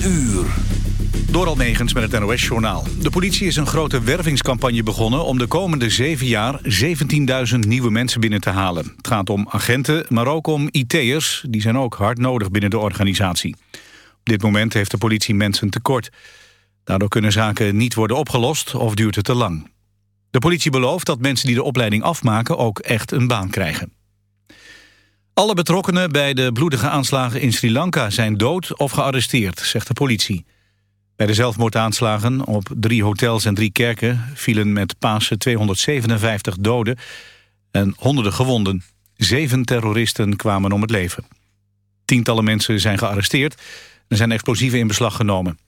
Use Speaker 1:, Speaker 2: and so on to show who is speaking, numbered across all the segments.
Speaker 1: uur. Door Almegens met het NOS-journaal. De politie is een grote wervingscampagne begonnen... om de komende zeven jaar 17.000 nieuwe mensen binnen te halen. Het gaat om agenten, maar ook om IT'ers. Die zijn ook hard nodig binnen de organisatie. Op dit moment heeft de politie mensen tekort. Daardoor kunnen zaken niet worden opgelost of duurt het te lang. De politie belooft dat mensen die de opleiding afmaken... ook echt een baan krijgen. Alle betrokkenen bij de bloedige aanslagen in Sri Lanka zijn dood of gearresteerd, zegt de politie. Bij de zelfmoordaanslagen op drie hotels en drie kerken vielen met Pasen 257 doden en honderden gewonden. Zeven terroristen kwamen om het leven. Tientallen mensen zijn gearresteerd en zijn explosieven in beslag genomen.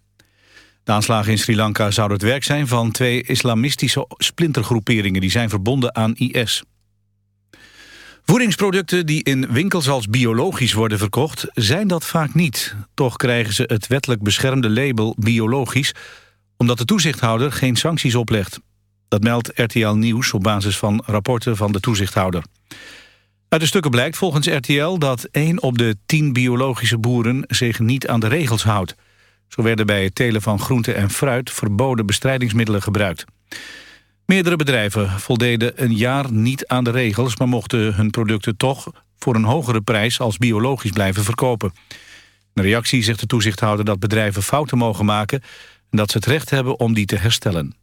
Speaker 1: De aanslagen in Sri Lanka zouden het werk zijn van twee islamistische splintergroeperingen die zijn verbonden aan IS. Voedingsproducten die in winkels als biologisch worden verkocht... zijn dat vaak niet. Toch krijgen ze het wettelijk beschermde label biologisch... omdat de toezichthouder geen sancties oplegt. Dat meldt RTL Nieuws op basis van rapporten van de toezichthouder. Uit de stukken blijkt volgens RTL dat 1 op de 10 biologische boeren... zich niet aan de regels houdt. Zo werden bij het telen van groente en fruit... verboden bestrijdingsmiddelen gebruikt. Meerdere bedrijven voldeden een jaar niet aan de regels... maar mochten hun producten toch voor een hogere prijs als biologisch blijven verkopen. In reactie zegt de toezichthouder dat bedrijven fouten mogen maken... en dat ze het recht hebben om die te herstellen.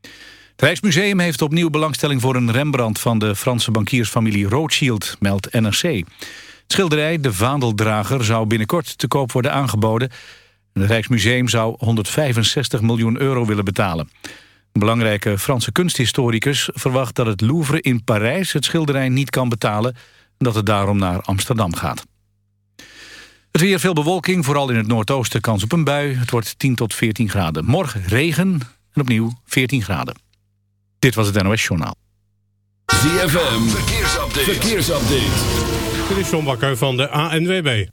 Speaker 1: Het Rijksmuseum heeft opnieuw belangstelling voor een Rembrandt... van de Franse bankiersfamilie Rothschild, meldt NRC. Schilderij De Vaandeldrager zou binnenkort te koop worden aangeboden. Het Rijksmuseum zou 165 miljoen euro willen betalen. Een belangrijke Franse kunsthistoricus verwacht dat het Louvre in Parijs het schilderij niet kan betalen en dat het daarom naar Amsterdam gaat. Het weer veel bewolking, vooral in het noordoosten kans op een bui. Het wordt 10 tot 14 graden. Morgen regen en opnieuw 14 graden. Dit was het NOS Journaal.
Speaker 2: ZFM, verkeersupdate. verkeersupdate.
Speaker 3: Dit is John Bakker van de ANWB.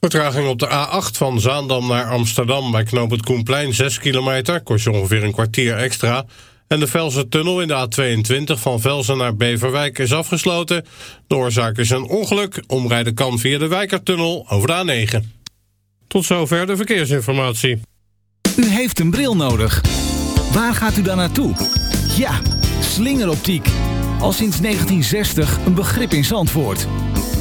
Speaker 3: Vertraging op de A8 van Zaandam naar Amsterdam bij knoop het Koenplein 6 kilometer, kost je ongeveer een kwartier extra. En de Velsen-tunnel in de A22 van Velsen naar Beverwijk is afgesloten. De oorzaak is een ongeluk. Omrijden kan via de Wijkertunnel over de A9. Tot zover de verkeersinformatie.
Speaker 4: U heeft een bril nodig. Waar gaat u dan naartoe? Ja, slingeroptiek. Al sinds 1960 een begrip in Zandvoort.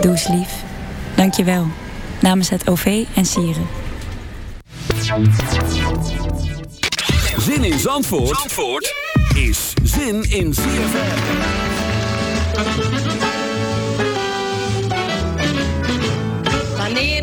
Speaker 5: Doe eens lief. Dank je wel. Namens het OV en Sieren.
Speaker 2: Zin in Zandvoort, Zandvoort is zin in ZFM.
Speaker 6: Wanneer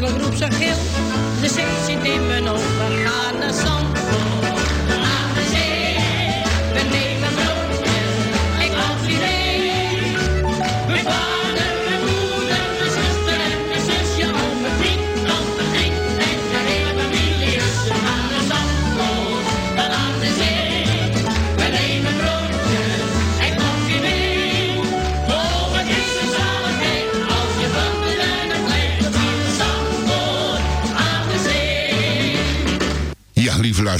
Speaker 6: Plotseling roept ze de zee zit in mijn.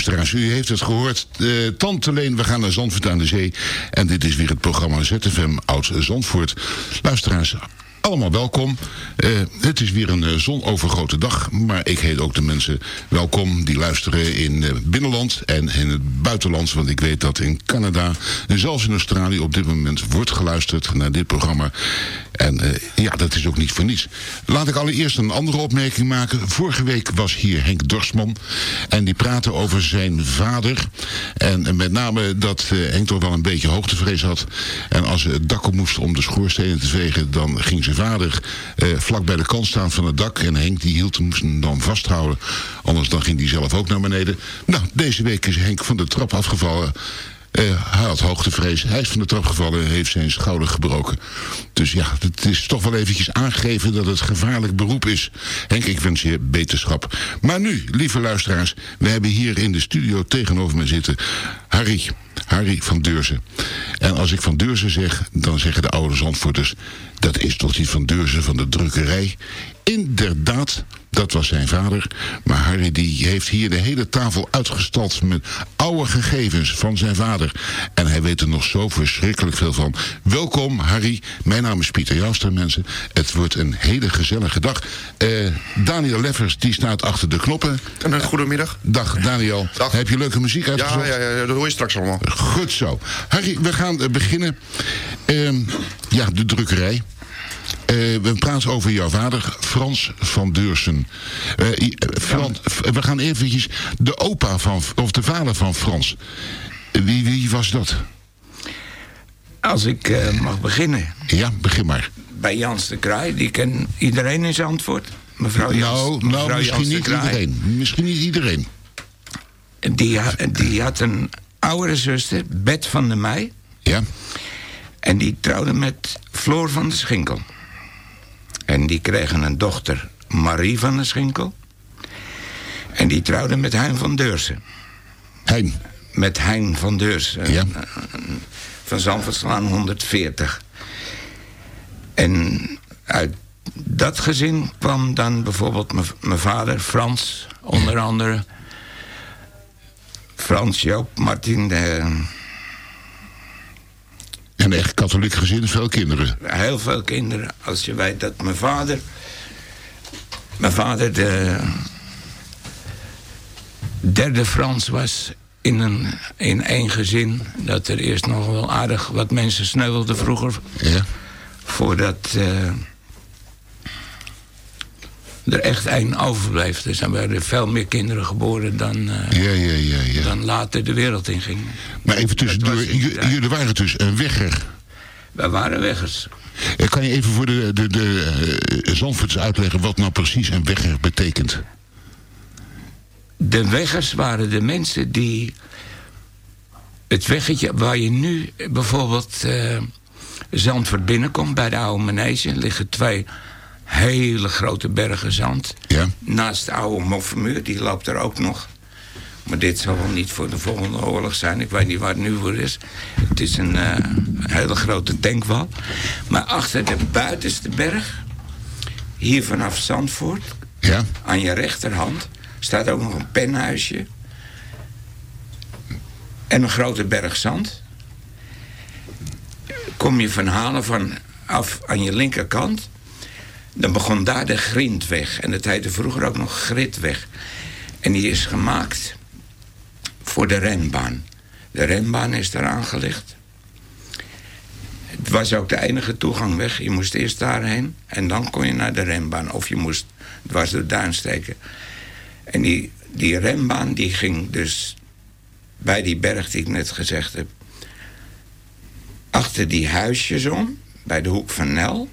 Speaker 7: Luisteraars, u heeft het gehoord. Eh, Tante Leen, we gaan naar Zandvoort aan de Zee. En dit is weer het programma ZFM Oud Zandvoort. Luisteraars, allemaal welkom. Eh, het is weer een eh, zonovergrote dag. Maar ik heet ook de mensen welkom die luisteren in het binnenland en in het buitenland. Want ik weet dat in Canada en zelfs in Australië op dit moment wordt geluisterd naar dit programma. En eh, ja, dat is ook niet voor niets. Laat ik allereerst een andere opmerking maken. Vorige week was hier Henk Dorsman. En die praatte over zijn vader. En met name dat eh, Henk toch wel een beetje hoogtevrees had. En als ze het dak op moest om de schoorstenen te vegen... dan ging zijn vader eh, vlak bij de kant staan van het dak. En Henk die hield, hem dan vasthouden. Anders dan ging hij zelf ook naar beneden. Nou, deze week is Henk van de trap afgevallen... Eh, hij had hoogtevrees. Hij is van de trap gevallen en heeft zijn schouder gebroken. Dus ja, het is toch wel eventjes aangegeven dat het gevaarlijk beroep is. Henk, ik wens je beterschap. Maar nu, lieve luisteraars, we hebben hier in de studio tegenover me zitten Harry. Harry van Deurzen. En als ik van Deurzen zeg, dan zeggen de oude Zandvoorters... dat is toch die van Deurzen van de drukkerij? Inderdaad, dat was zijn vader. Maar Harry die heeft hier de hele tafel uitgestald met oude gegevens van zijn vader. En hij weet er nog zo verschrikkelijk veel van. Welkom Harry, mijn naam is Pieter Jouster mensen. Het wordt een hele gezellige dag. Eh, Daniel Leffers die staat achter de knoppen.
Speaker 8: Een goedemiddag.
Speaker 7: Dag Daniel. Heb je leuke muziek uitgezocht?
Speaker 8: Ja, ja, ja, dat hoor je straks allemaal.
Speaker 7: Goed zo. Harry, we gaan eh, beginnen. Ehm, ja, de drukkerij. Eh, we praten over jouw vader, Frans van Deursen. Eh, eh, Frans, we gaan eventjes... De opa van... Of de vader van Frans. Wie, wie was dat?
Speaker 9: Als ik mag beginnen.
Speaker 7: Ja, begin maar.
Speaker 9: Bij Jans de Kraai, die kent iedereen in Zandvoort. Mevrouw Jans,
Speaker 7: nou,
Speaker 9: mevrouw
Speaker 7: nou misschien
Speaker 9: Jans de
Speaker 7: niet iedereen. Misschien niet iedereen.
Speaker 9: Die, die had een oudere zuster, Bet van der Meij.
Speaker 7: Ja.
Speaker 9: En die trouwde met Floor van der Schinkel. En die kregen een dochter, Marie van der Schinkel. En die trouwde met Hein van Deursen.
Speaker 7: Hein?
Speaker 9: Met Hein van Deursen.
Speaker 7: Ja.
Speaker 9: Van Zandvoortslaan 140. En uit dat gezin kwam dan bijvoorbeeld mijn- mijn vader, Frans, onder andere. Frans, Joop, Martin, de,
Speaker 7: Een echt katholiek gezin, veel kinderen.
Speaker 9: heel veel kinderen. Als je weet dat mijn vader... Mijn vader de derde Frans was in, een, in één gezin. Dat er eerst nog wel aardig wat mensen sneuvelden vroeger.
Speaker 7: Ja.
Speaker 9: Voordat eh, er echt één overbleef. Dus dan werden veel meer kinderen geboren dan, eh,
Speaker 7: Ja, ja, ja, ja.
Speaker 9: dan later de wereld ingingen.
Speaker 7: Maar even tussendoor, jullie waren dus een wegger.
Speaker 9: Wij waren weggers.
Speaker 7: Eh, Kan je even voor de, de, de Zandvoorts uitleggen wat nou precies een wegger betekent?
Speaker 9: De weggers waren de mensen die het weggetje waar je nu bijvoorbeeld eh Zandvoort binnenkomt, bij de oude manege, liggen twee hele grote bergen zand.
Speaker 7: Ja.
Speaker 9: Naast de oude Moffenmuur, die loopt er ook nog. Maar dit zal wel niet voor de volgende oorlog zijn. Ik weet niet waar het nu voor is. Het is een eh, hele grote tankwal. Maar achter de buitenste berg, hier vanaf Zandvoort,
Speaker 7: ja.
Speaker 9: aan je rechterhand, staat ook nog een penhuisje. En een grote berg zand. Kom je van Halen van af aan je linkerkant, dan begon daar de Grindweg. En dat heette vroeger ook nog Gridweg. En die is gemaakt voor de renbaan. De renbaan is daar aangelegd. Het was ook de enige toegangweg. Je moest eerst daarheen en dan kon je naar de renbaan. Of je moest dwars de duin steken. En die, die renbaan die ging dus bij die berg die ik net gezegd heb... achter die huisjes om, bij de hoek van Nel...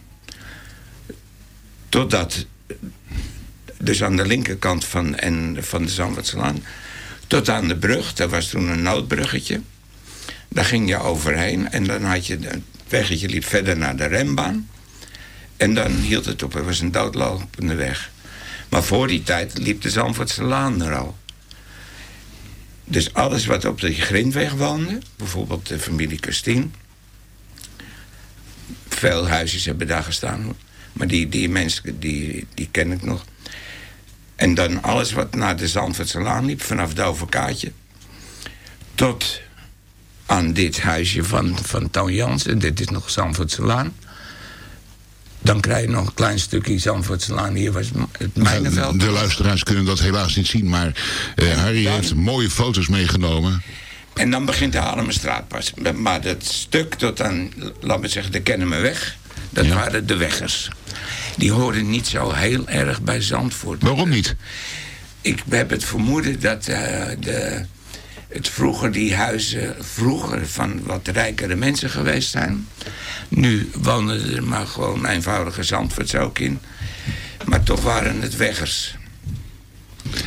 Speaker 9: totdat dus aan de linkerkant van, en, van de Zandvoortslaan... tot aan de brug, dat was toen een noodbruggetje. Daar ging je overheen en dan had je... het weggetje liep verder naar de rembaan. En dan hield het op, er was een doodlopende weg. Maar voor die tijd liep de Zandvoortselaan er al. Dus alles wat op de grindweg woonde... bijvoorbeeld de familie Kustien... veel huisjes hebben daar gestaan. Maar die, die mensen, die, die ken ik nog... En dan alles wat naar de Zandvoortselaan liep, vanaf Doverkaatje... tot aan dit huisje van, van Toon Jansen. Dit is nog Zandvoortselaan. Dan krijg je nog een klein stukje Zandvoortselaan. Hier was het mijnenveld.
Speaker 7: De luisteraars kunnen dat helaas niet zien, maar uh, Harry dan, heeft mooie foto's meegenomen.
Speaker 9: En dan begint de Haarlemmerstraat pas. Maar dat stuk tot aan, laten we zeggen, de Kennemerweg... dat ja. waren de weggers die hoorden niet zo heel erg bij Zandvoort.
Speaker 7: Waarom niet?
Speaker 9: Ik heb het vermoeden dat uh, de, het vroeger die huizen vroeger van wat rijkere mensen geweest zijn. Nu woonden er maar gewoon eenvoudige Zandvoorts ook in. Maar toch waren het weggers.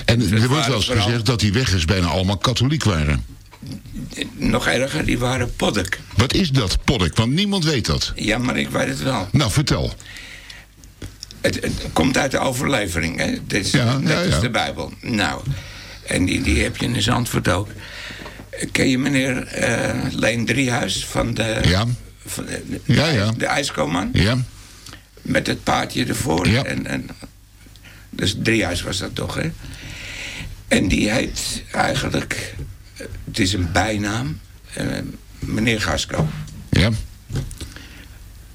Speaker 7: En dus er wordt wel eens vooral... gezegd dat die weggers bijna allemaal katholiek waren.
Speaker 9: Nog erger, die waren poddek.
Speaker 7: Wat is dat, poddek? Want niemand weet dat.
Speaker 9: Ja, maar ik weet het wel.
Speaker 7: Nou, vertel.
Speaker 9: Het, het, komt uit de overlevering. Hè? Dit is,
Speaker 7: ja,
Speaker 9: dat
Speaker 7: ja,
Speaker 9: is
Speaker 7: ja.
Speaker 9: de Bijbel. Nou, en die, die heb je in Zandvoort ook. Ken je meneer uh, Leen Driehuis van de,
Speaker 7: ja.
Speaker 9: van de,
Speaker 7: ja, ja.
Speaker 9: de IJskoman?
Speaker 7: Ja.
Speaker 9: Met het paardje ervoor.
Speaker 7: Ja.
Speaker 9: En, en, dus Driehuis was dat toch, hè? En die heet eigenlijk... Het is een bijnaam. Uh, meneer Gasco.
Speaker 7: Ja.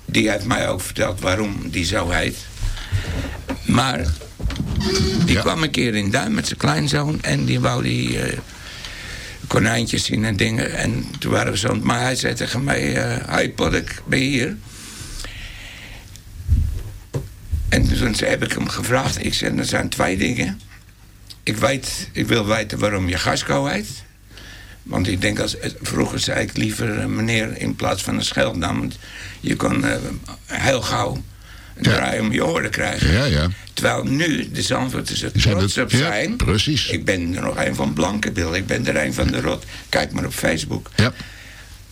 Speaker 9: Die heeft mij ook verteld waarom die zo heet. Maar die ja. kwam een keer in Duin met zijn kleinzoon... en die wou die uh, konijntjes zien en dingen. En toen waren we zo... Maar hij zei tegen mij... Uh, Hi Poddek, ben je hier? En toen heb ik hem gevraagd. Ik zei, er zijn twee dingen. Ik, weet, ik wil weten waarom je Gasco heet. Want ik denk, als, vroeger zei ik liever meneer in plaats van een scheldnaam. Want je kon uh, heel gauw. Draai om je oren krijgen.
Speaker 7: Ja, ja.
Speaker 9: Terwijl nu de Zandvoorters er trots op zijn.
Speaker 7: Ja, precies.
Speaker 9: Ik ben er nog een van Blankenbil. Ik ben er een van de Rot. Kijk maar op Facebook.
Speaker 7: Ja.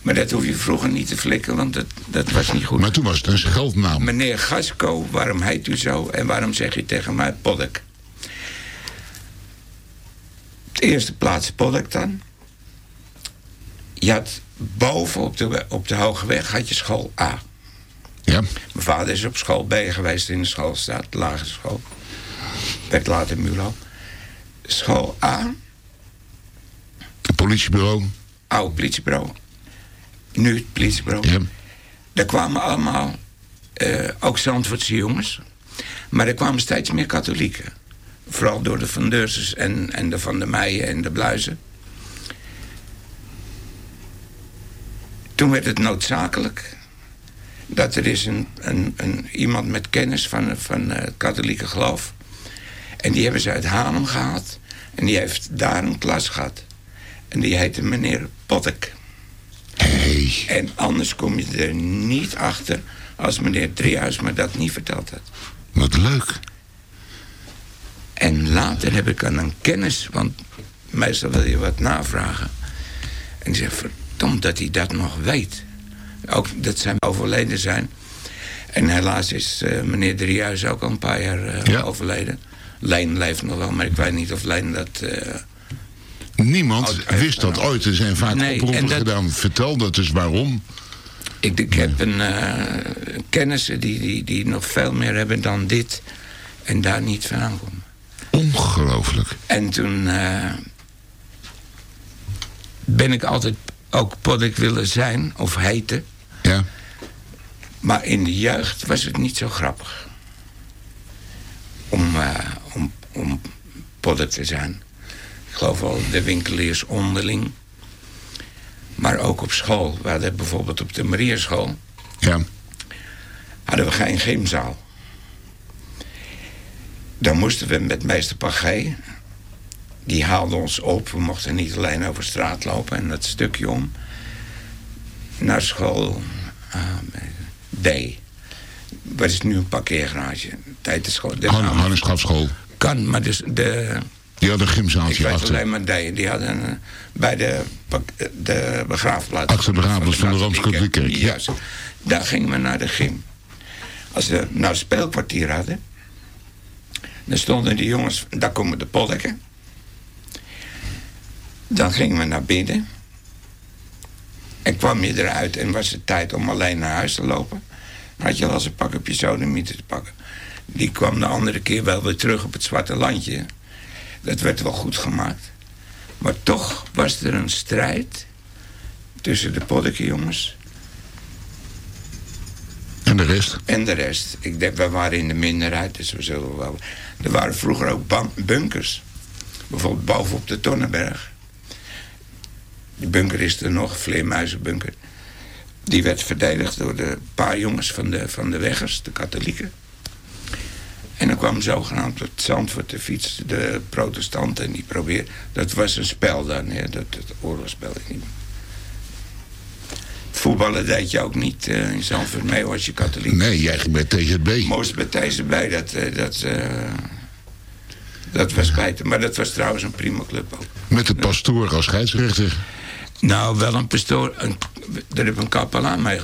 Speaker 9: Maar dat hoef je vroeger niet te flikken, want dat, dat was niet goed.
Speaker 7: Maar toen was het een scheldnaam.
Speaker 9: Meneer Gasco, waarom heet u zo? En waarom zeg je tegen mij Poddek? Op de eerste plaats Poddek dan. Je had boven op de, op de Hoge Weg had je school A.
Speaker 7: Ja.
Speaker 9: Mijn vader is op school B geweest in de schoolstraat, de lagere school. Werd later Mulo. School A.
Speaker 7: Het politiebureau.
Speaker 9: Oude politiebureau. Nu het politiebureau.
Speaker 7: Ja.
Speaker 9: Daar kwamen allemaal, uh, ook Zandvoortse jongens. Maar er kwamen steeds meer katholieken. Vooral door de Van Deursers en, en de Van der Meijen en de Bluizen. Toen werd het noodzakelijk dat er is een, een, een, iemand met kennis van, van het katholieke geloof. En die hebben ze uit Haarlem gehaald. En die heeft daar een klas gehad. En die heette meneer Pottek.
Speaker 7: Hey.
Speaker 9: En anders kom je er niet achter als meneer Driehuis me dat niet verteld had.
Speaker 7: Wat leuk.
Speaker 9: En later heb ik aan een kennis, want meestal wil je wat navragen. En die zegt, verdomd dat hij dat nog weet. Ook dat zij overleden zijn. En helaas is uh, meneer Driehuis ook al een paar jaar uh, ja. overleden. Leen leeft nog wel, maar ik weet niet of Leen dat... Uh,
Speaker 7: Niemand wist dat ooit. Er zijn vaak
Speaker 9: Nee,
Speaker 7: oproepen
Speaker 9: dat-
Speaker 7: gedaan. Vertel dat dus waarom.
Speaker 9: Ik, ik heb een eh, kennissen die, die, die nog veel meer hebben dan dit. En daar niet van aankomen.
Speaker 7: Ongelooflijk.
Speaker 9: En toen eh, ben ik altijd ook poddik willen zijn, of heten.
Speaker 7: Ja.
Speaker 9: Maar in de jeugd was het niet zo grappig. Om, eh, om, om poddik te zijn. Ik geloof wel de winkeliers onderling. Maar ook op school. We hadden bijvoorbeeld op de Mariaschool...
Speaker 7: Ja.
Speaker 9: hadden we geen gymzaal. Dan moesten we met meester Pagé... die haalde ons op. We mochten niet alleen over straat lopen en dat stukje om. Naar school ah, D. Wat is nu een parkeergarage? Tijdens school. de
Speaker 7: Han- Hanneschapschool.
Speaker 9: Kan, maar dus de...
Speaker 7: Die had een
Speaker 9: Ik
Speaker 7: gymzaaltje
Speaker 9: weet
Speaker 7: achter.
Speaker 9: alleen maar D. Die hadden bij de, de begraafplaats...
Speaker 7: Achter de begraafplaats van de Rooms-Katholieke Kerk, ja.
Speaker 9: Juist. Daar gingen we naar de gym. Als we nou een speelkwartier hadden... dan stonden die jongens... Daar komen de pollekken. Dan gingen we naar binnen. En kwam je eruit en was het tijd om alleen naar huis te lopen... dan had je eens een pak op je sodemieter te pakken. Die kwam de andere keer wel weer terug op het zwarte landje. Dat werd wel goed gemaakt. Maar toch was er een strijd tussen de poddekenjongens
Speaker 7: En de rest?
Speaker 9: en de rest. Ik denk, we waren in de minderheid, dus we zullen wel... Er waren vroeger ook bunkers. Bijvoorbeeld bovenop de Tonnenberg. Die bunker is er nog, Vleermuizenbunker. Die werd verdedigd door de paar jongens van de, van de weggers, de katholieken. En dan kwam zogenaamd het Zandvoort de fiets, de protestanten, en die probeerden... Dat was een spel dan, hè, dat, dat oorlogsspel. Voetballen deed je ook niet eh, in Zandvoort mee, was je katholiek.
Speaker 7: Nee, jij ging bij TZB.
Speaker 9: Moest bij TZB, dat, eh, dat, eh, dat was spijtig. Maar dat was trouwens een prima club ook.
Speaker 7: Met de pastoor als scheidsrechter.
Speaker 9: Nou, wel een pastoor. Een, daar heb een kapelaan mee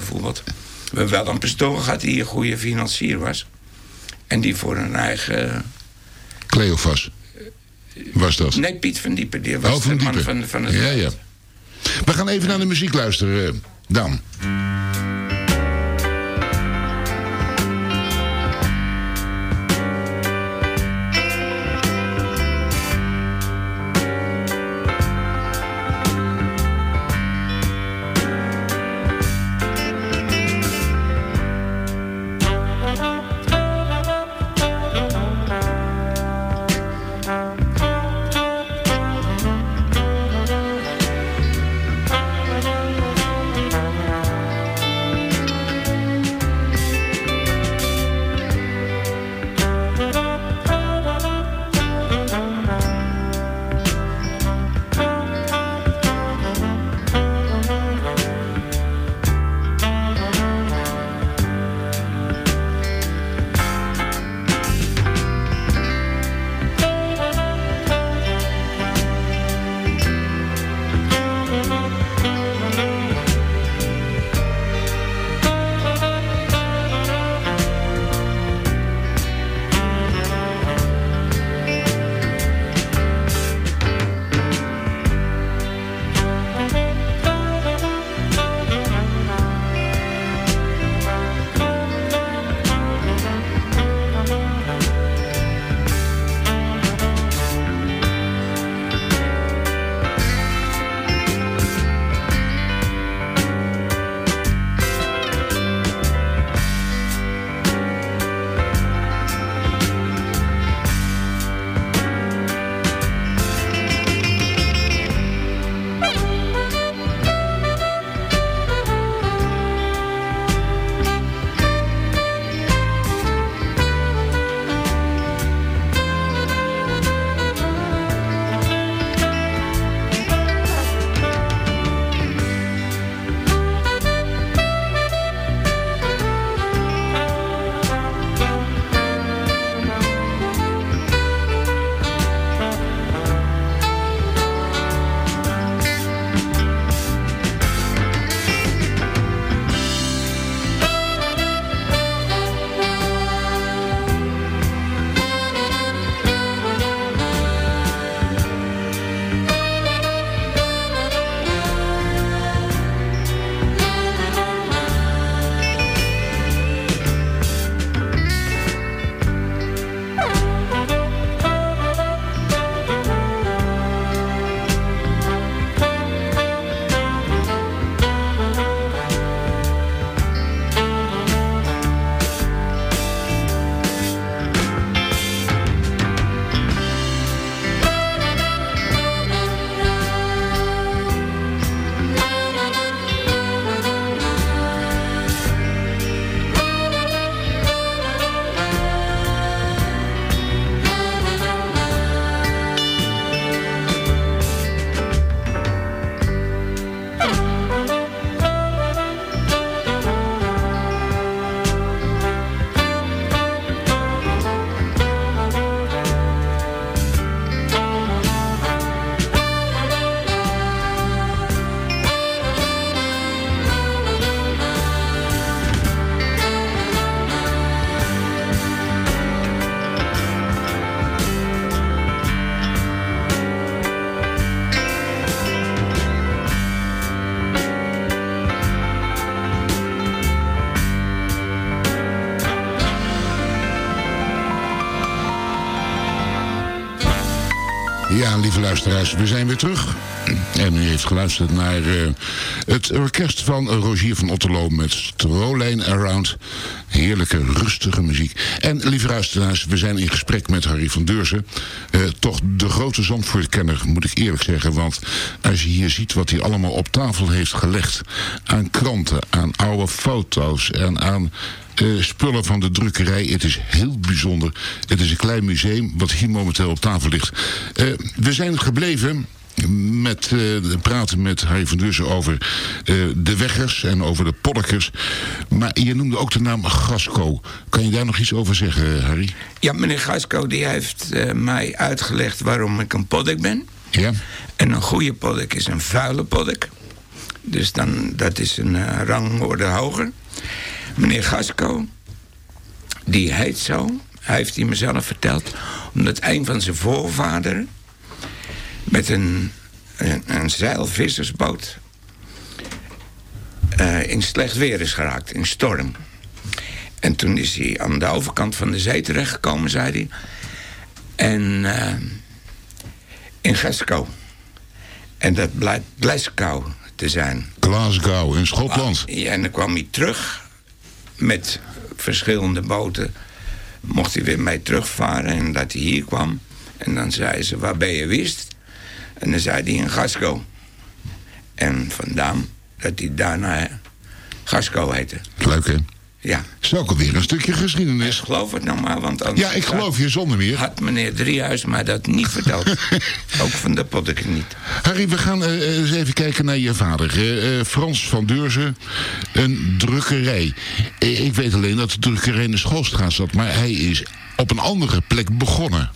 Speaker 9: hebben wel een pastoor gehad die een goede financier was. En die voor een eigen...
Speaker 7: Cleofas. Was dat?
Speaker 9: Nee, Piet van Diepen. Die was
Speaker 7: Oh, Van
Speaker 9: de man
Speaker 7: Diepen.
Speaker 9: van, van het
Speaker 7: Ja, ja. We gaan even naar de muziek luisteren, eh, Dan. Luisteraars, we zijn weer terug. En u heeft geluisterd naar uh, het orkest van Rogier van Otterlo met Strolijn Around. Heerlijke, rustige muziek. En lieve luisteraars, we zijn in gesprek met Harry van Deurzen. Uh, toch de grote Zandvoortkenner, moet ik eerlijk zeggen. Want als je hier ziet wat hij allemaal op tafel heeft gelegd... aan kranten, aan oude foto's en aan uh, spullen van de drukkerij. Het is heel bijzonder. Het is een klein museum wat hier momenteel op tafel ligt. Uh, we zijn gebleven met uh, praten met Harry van Deursen over uh, de weggers en over de poddekers. Maar je noemde ook de naam Gasco. Kan je daar nog iets over zeggen, Harry?
Speaker 9: Ja, meneer Gasco die heeft uh, mij uitgelegd waarom ik een poddek ben.
Speaker 7: Ja.
Speaker 9: En een goede poddek is een vuile poddek. Dus dan, dat is een rangorde hoger. Meneer Gasco, die heet zo, hij heeft hij mezelf verteld... omdat een van zijn voorvaderen met een, een, een zeilvissersboot... Uh, in slecht weer is geraakt, in storm. En toen is hij aan de overkant van de zee terechtgekomen, zei hij. En uh, in Glasgow. En dat blijkt Glasgow te zijn.
Speaker 7: Glasgow, in Schotland.
Speaker 9: Ah, ja, en dan kwam hij terug met verschillende boten. Mocht hij weer mee terugvaren en dat hij hier kwam. En dan zei ze, waar ben je wist? En dan zei hij in Gasco. En vandaan dat hij daarna Gasco heette.
Speaker 7: Leuk, hè?
Speaker 9: Ja.
Speaker 7: Is ook alweer een stukje geschiedenis.
Speaker 9: Ik geloof het nog maar, want
Speaker 7: Ja, ik geloof je zonder meer.
Speaker 9: Had meneer Driehuis mij dat niet verteld. ook van de poddeke niet.
Speaker 7: Harry, we gaan uh, eens even kijken naar je vader. Uh, Frans van Deurzen, een drukkerij. Uh, ik weet alleen dat de drukkerij in de Schoolstraat zat, maar hij is op een andere plek begonnen.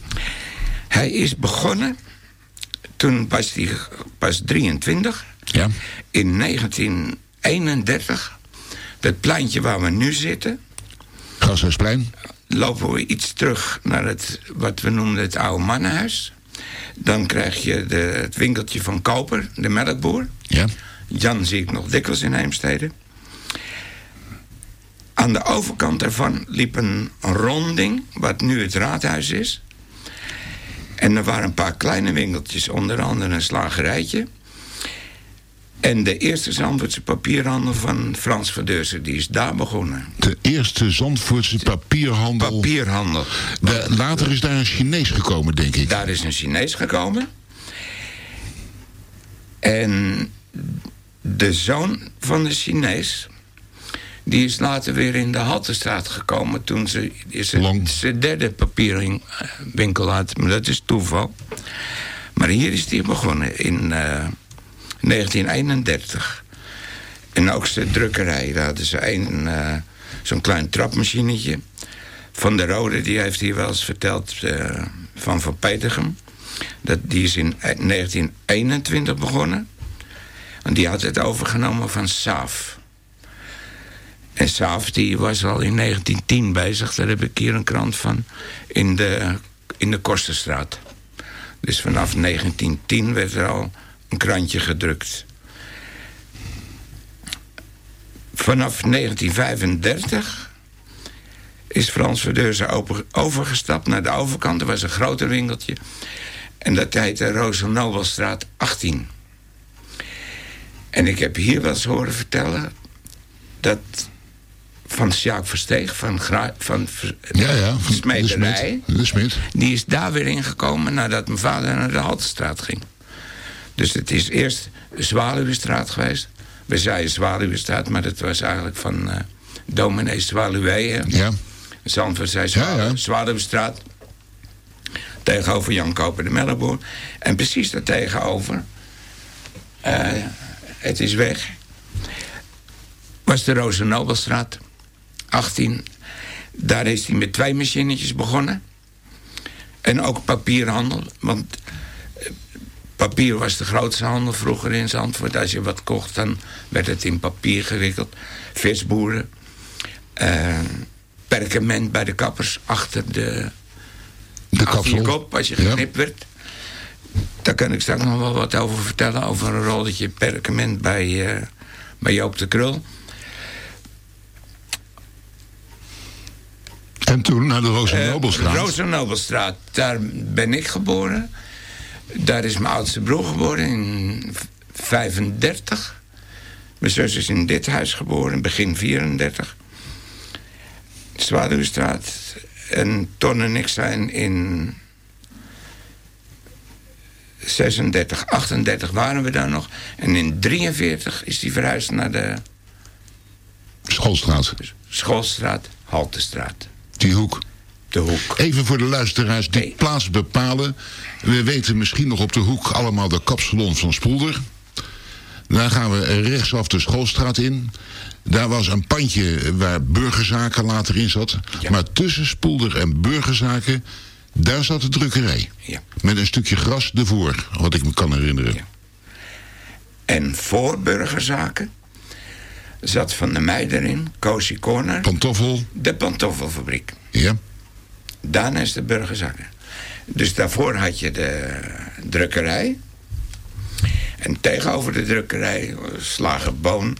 Speaker 9: Hij is begonnen, toen was hij pas 23.
Speaker 7: Ja.
Speaker 9: In 1931 dat pleintje waar we nu zitten...
Speaker 7: Gashuisplein.
Speaker 9: Lopen we iets terug naar het, wat we noemden het oude mannenhuis. Dan krijg je de, het winkeltje van Koper, de melkboer.
Speaker 7: Ja.
Speaker 9: Jan zie ik nog dikwijls in Heemstede. Aan de overkant daarvan liep een ronding, wat nu het raadhuis is. En er waren een paar kleine winkeltjes, onder andere een slagerijtje... En de eerste Zandvoortse papierhandel van Frans van die is daar begonnen.
Speaker 7: De eerste Zandvoortse papierhandel?
Speaker 9: Papierhandel.
Speaker 7: De, later is daar een Chinees gekomen, denk ik.
Speaker 9: Daar is een Chinees gekomen. En de zoon van de Chinees... die is later weer in de Haltestraat gekomen... toen ze zijn derde papierwinkel had. Maar dat is toeval. Maar hier is die begonnen in... Uh, 1931. En ook de drukkerij, daar hadden ze een, uh, zo'n klein trapmachinetje. Van der Rode, die heeft hier wel eens verteld uh, van Van Petergem. Dat, die is in 1921 begonnen. En die had het overgenomen van Saaf. En Saaf die was al in 1910 bezig. Daar heb ik hier een krant van. In de, in de Kosterstraat. Dus vanaf 1910 werd er al een krantje gedrukt. Vanaf 1935 is Frans Verdeurzen overgestapt naar de overkant. Er was een groter winkeltje. En dat heette Rozenobelstraat 18. En ik heb hier wel eens horen vertellen... dat van Sjaak Versteeg, van, Gra van
Speaker 7: ja, ja, van
Speaker 9: Smederij...
Speaker 7: De Smit.
Speaker 9: Die is daar weer ingekomen nadat mijn vader naar de Haltestraat ging. Dus het is eerst Zwaluwestraat geweest. We zeiden Zwaluwestraat, maar dat was eigenlijk van uh, dominee Zwaluwe.
Speaker 7: Ja.
Speaker 9: Zandvoort zei Zwalu ja, ja. Zwaluwestraat. Tegenover Jan Koper de Melkboer. En precies daar tegenover, uh, het is weg, was de Rozenobelstraat 18. Daar is hij met twee machinetjes begonnen. En ook papierhandel, want papier was de grootste handel vroeger in Zandvoort. Als je wat kocht, dan werd het in papier gewikkeld. Visboeren. Uh, perkament bij de kappers achter de,
Speaker 7: de
Speaker 9: achter je kop als je geknipt ja. werd. Daar kan ik straks nog wel wat over vertellen. Over een rolletje perkament bij, uh, bij Joop de Krul.
Speaker 7: En toen naar de Rozenobelstraat?
Speaker 9: Uh, Rozenobelstraat, daar ben ik geboren. Daar is mijn oudste broer geboren in 35. Mijn zus is in dit huis geboren, begin 34. Zwaluwstraat. En Ton en ik zijn in 36, 38 waren we daar nog. En in 43 is hij verhuisd naar de...
Speaker 7: Schoolstraat.
Speaker 9: Schoolstraat, Haltestraat.
Speaker 7: Die hoek.
Speaker 9: De hoek.
Speaker 7: Even voor de luisteraars die plaats bepalen. We weten misschien nog op de hoek allemaal de kapsalon van Spoelder. Daar gaan we rechtsaf de schoolstraat in. Daar was een pandje waar burgerzaken later in zat. Maar tussen Spoelder en burgerzaken, daar zat de drukkerij.
Speaker 9: Ja.
Speaker 7: Met een stukje gras ervoor, wat ik me kan herinneren.
Speaker 9: En voor burgerzaken zat Van de Meij erin, Cozy Corner.
Speaker 7: Pantoffel.
Speaker 9: De pantoffelfabriek.
Speaker 7: Ja.
Speaker 9: Daarna is de burgerzaken. Dus daarvoor had je de drukkerij. En tegenover de drukkerij slagen Boon,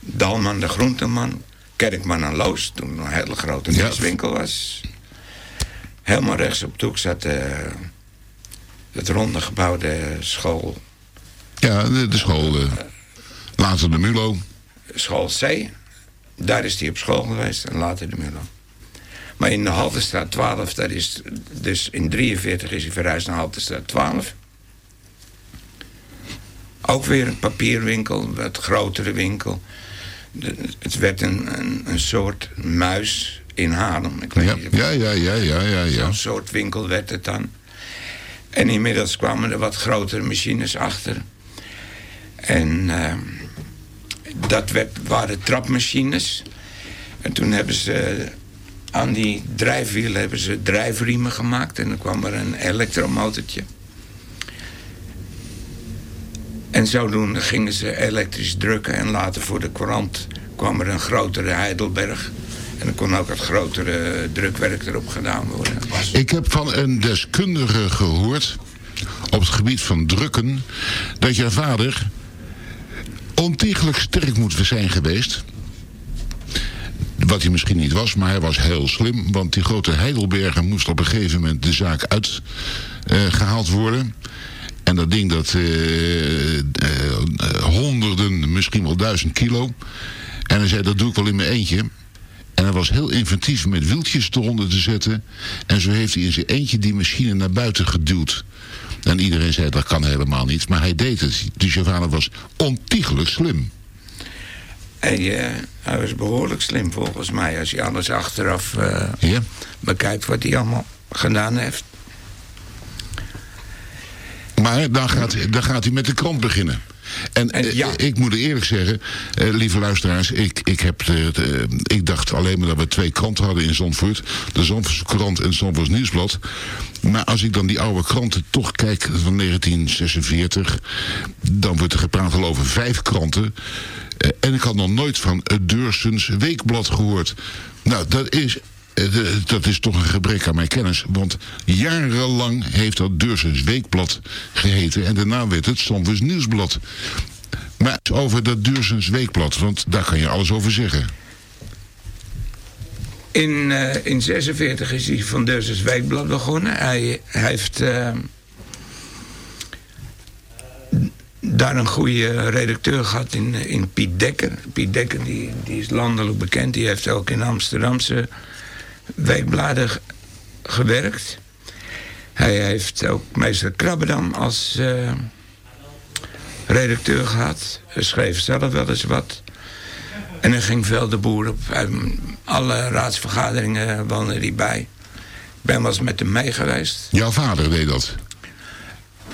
Speaker 9: Dalman de groenteman, Kerkman en Loos, toen een hele grote viswinkel was. Helemaal rechts op de hoek zat eh, het ronde gebouwde school,
Speaker 7: Ja, de, de school. eh, later de Mulo.
Speaker 9: school C. Daar is hij op school geweest en later de Mulo. Maar in de Haltestraat 12, dat is, dus in 43 is hij verhuisd naar Haltestraat 12. Ook weer een papierwinkel, een wat grotere winkel. De- het werd een, een, een soort muis in Haarlem. Ik weet
Speaker 7: Ja,
Speaker 9: niet of-
Speaker 7: ja, ja, ja, ja, ja. ja.
Speaker 9: Zo'n soort winkel werd het dan. En inmiddels kwamen er wat grotere machines achter. En ehm, dat werd, waren trapmachines. En toen hebben ze aan die drijfwielen hebben ze drijfriemen gemaakt. En dan kwam er een elektromotortje. En zodoende gingen ze elektrisch drukken. En later voor de krant kwam er een grotere Heidelberg. En dan kon ook het grotere drukwerk erop gedaan worden.
Speaker 7: Ik heb van een deskundige gehoord op het gebied van drukken dat jouw vader ontiegelijk sterk moet zijn geweest. Wat hij misschien niet was, maar hij was heel slim. Want die grote Heidelberger moest op een gegeven moment de zaak uitgehaald worden. En dat ding dat eh, eh, honderden, misschien wel duizend kilo. En hij zei, dat doe ik wel in mijn eentje. En hij was heel inventief met wieltjes eronder te zetten. En zo heeft hij in zijn eentje die machine naar buiten geduwd. En iedereen zei, dat kan helemaal niet. Maar hij deed het. Je vader was ontiegelijk slim.
Speaker 9: En eh, hij was behoorlijk slim volgens mij. Als je alles achteraf eh, bekijkt wat hij allemaal gedaan heeft.
Speaker 7: Maar dan gaat, dan gaat hij met de krant beginnen. En, eh, ik moet eerlijk zeggen, eh, lieve luisteraars, ik, ik, heb de, de- ik dacht alleen maar dat we twee kranten hadden in Zandvoort. De Zandvoortse krant en het Zandvoorts Nieuwsblad. Maar als ik dan die oude kranten toch kijk van 1946, dan wordt er gepraat al over vijf kranten. Eh, en ik had nog nooit van het Deursens Weekblad gehoord. Nou, dat is eh, dat is toch een gebrek aan mijn kennis. Want jarenlang heeft dat Deursens Weekblad geheten. En daarna werd het Zandvoorts Nieuwsblad. Maar over dat Deursens Weekblad, want daar kan je alles over zeggen.
Speaker 9: In, eh in 46 is hij van Deursens Weekblad begonnen. Hij, heeft daar een goede redacteur gehad in, in Piet Dekker. Piet Dekker die, die is landelijk bekend. Die heeft ook in Amsterdamse weekbladen ge- gewerkt. Hij heeft ook meester Krabbedam als eh, redacteur gehad. Hij schreef zelf wel eens wat. En er ging veel de boer op. Alle raadsvergaderingen woonde hij bij. Ik ben wel eens met hem mee geweest.
Speaker 7: Jouw vader deed dat.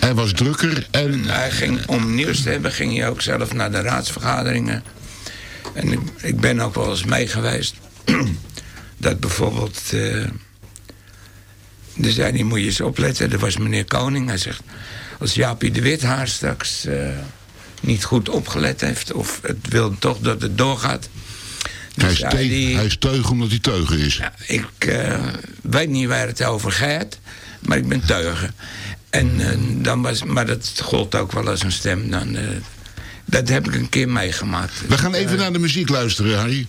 Speaker 7: Hij was drukker en...
Speaker 9: Hij ging, om nieuws te hebben, ging hij ook zelf naar de raadsvergaderingen. En ik, ik ben ook wel eens mee geweest. dat bijvoorbeeld... eh er zei hij, moet je eens opletten. Er was meneer Koning. Hij zegt, als Jaapie de Wit haar straks eh, niet goed opgelet heeft... of het wil toch dat het doorgaat...
Speaker 7: Hij is, teug,
Speaker 9: hij-
Speaker 7: is teug omdat hij teugen is.
Speaker 9: ik eh, weet niet waar het over gaat, maar ik ben teugen. En, eh, dan was, maar dat gold ook wel als een stem. Dan, eh, dat heb ik een keer meegemaakt.
Speaker 7: We gaan even naar de muziek luisteren, Harry.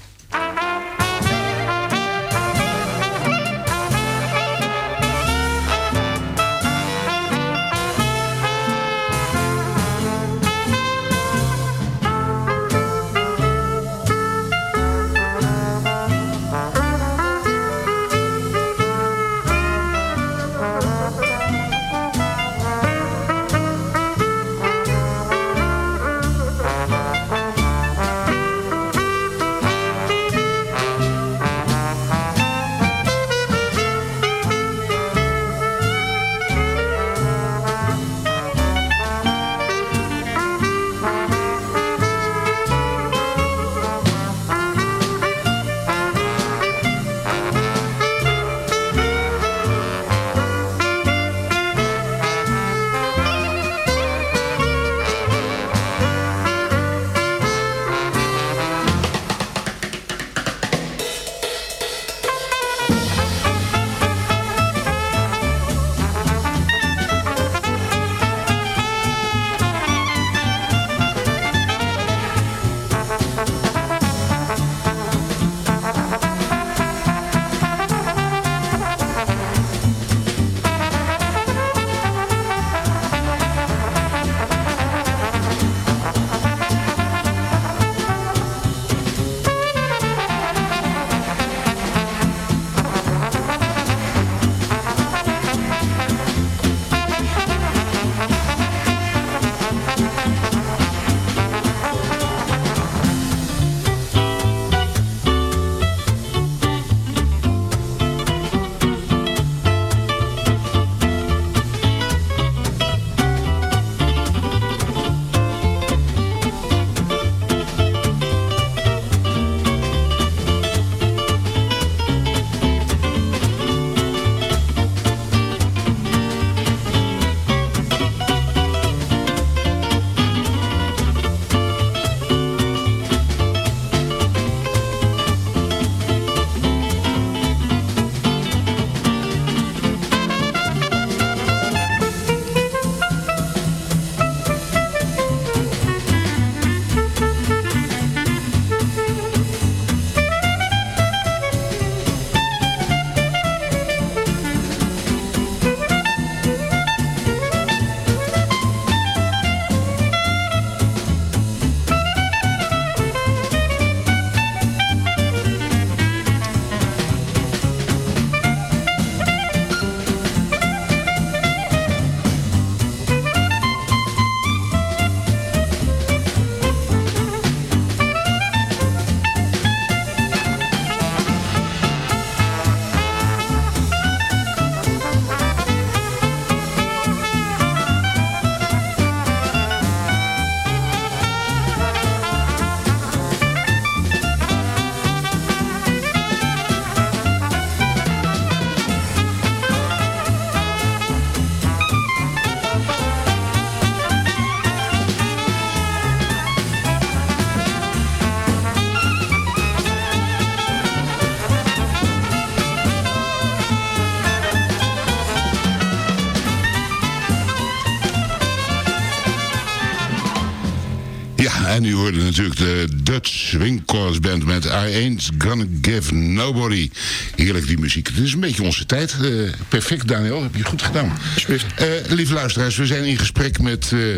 Speaker 7: Natuurlijk de Dutch Swing Band met I Ain't Gonna Give Nobody. Heerlijk die muziek. Het is een beetje onze tijd. Eh, perfect, Daniel. Heb je goed gedaan. Uh, lieve luisteraars, we zijn in gesprek met... Uh,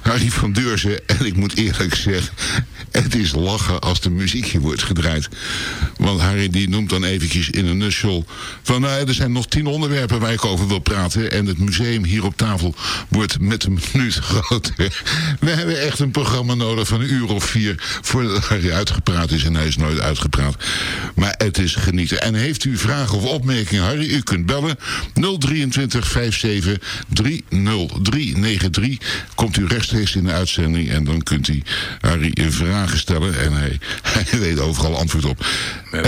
Speaker 7: Harry van Deurzen. En ik moet eerlijk zeggen, het is lachen als de muziek hier wordt gedraaid. Want Harry die noemt dan eventjes in een nutshell... van nou, er zijn nog tien onderwerpen waar ik over wil praten... en het museum hier op tafel wordt met een minuut groter. We hebben echt een programma nodig van een uur of vier... voordat Harry uitgepraat is en hij is nooit uitgepraat. Maar het is genieten. En heeft u vragen of opmerkingen, Harry, u kunt bellen 023 57 30393. Komt u rechtstreeks in de uitzending en dan kunt u Harry vragen stellen. En hij, hij weet overal antwoord op. Uh,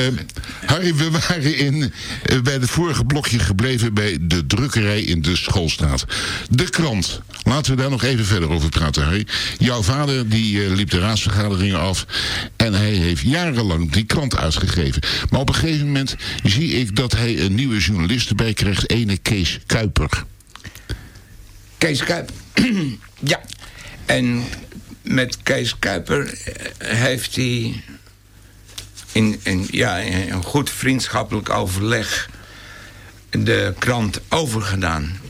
Speaker 7: Harry, we waren in, uh, bij het vorige blokje gebleven bij de drukkerij in de schoolstraat. De krant. Laten we daar nog even verder over praten, Harry. Jouw vader die uh, liep de raadsvergaderingen af. En hij heeft jarenlang die krant uitgegeven. Maar op een gegeven moment zie ik dat hij een nieuwe journalist erbij krijgt. Ene Kees Kuiper.
Speaker 9: Kees Kuiper. ja. En met Kees Kuiper heeft hij in, in, ja, in een goed vriendschappelijk overleg de krant overgedaan.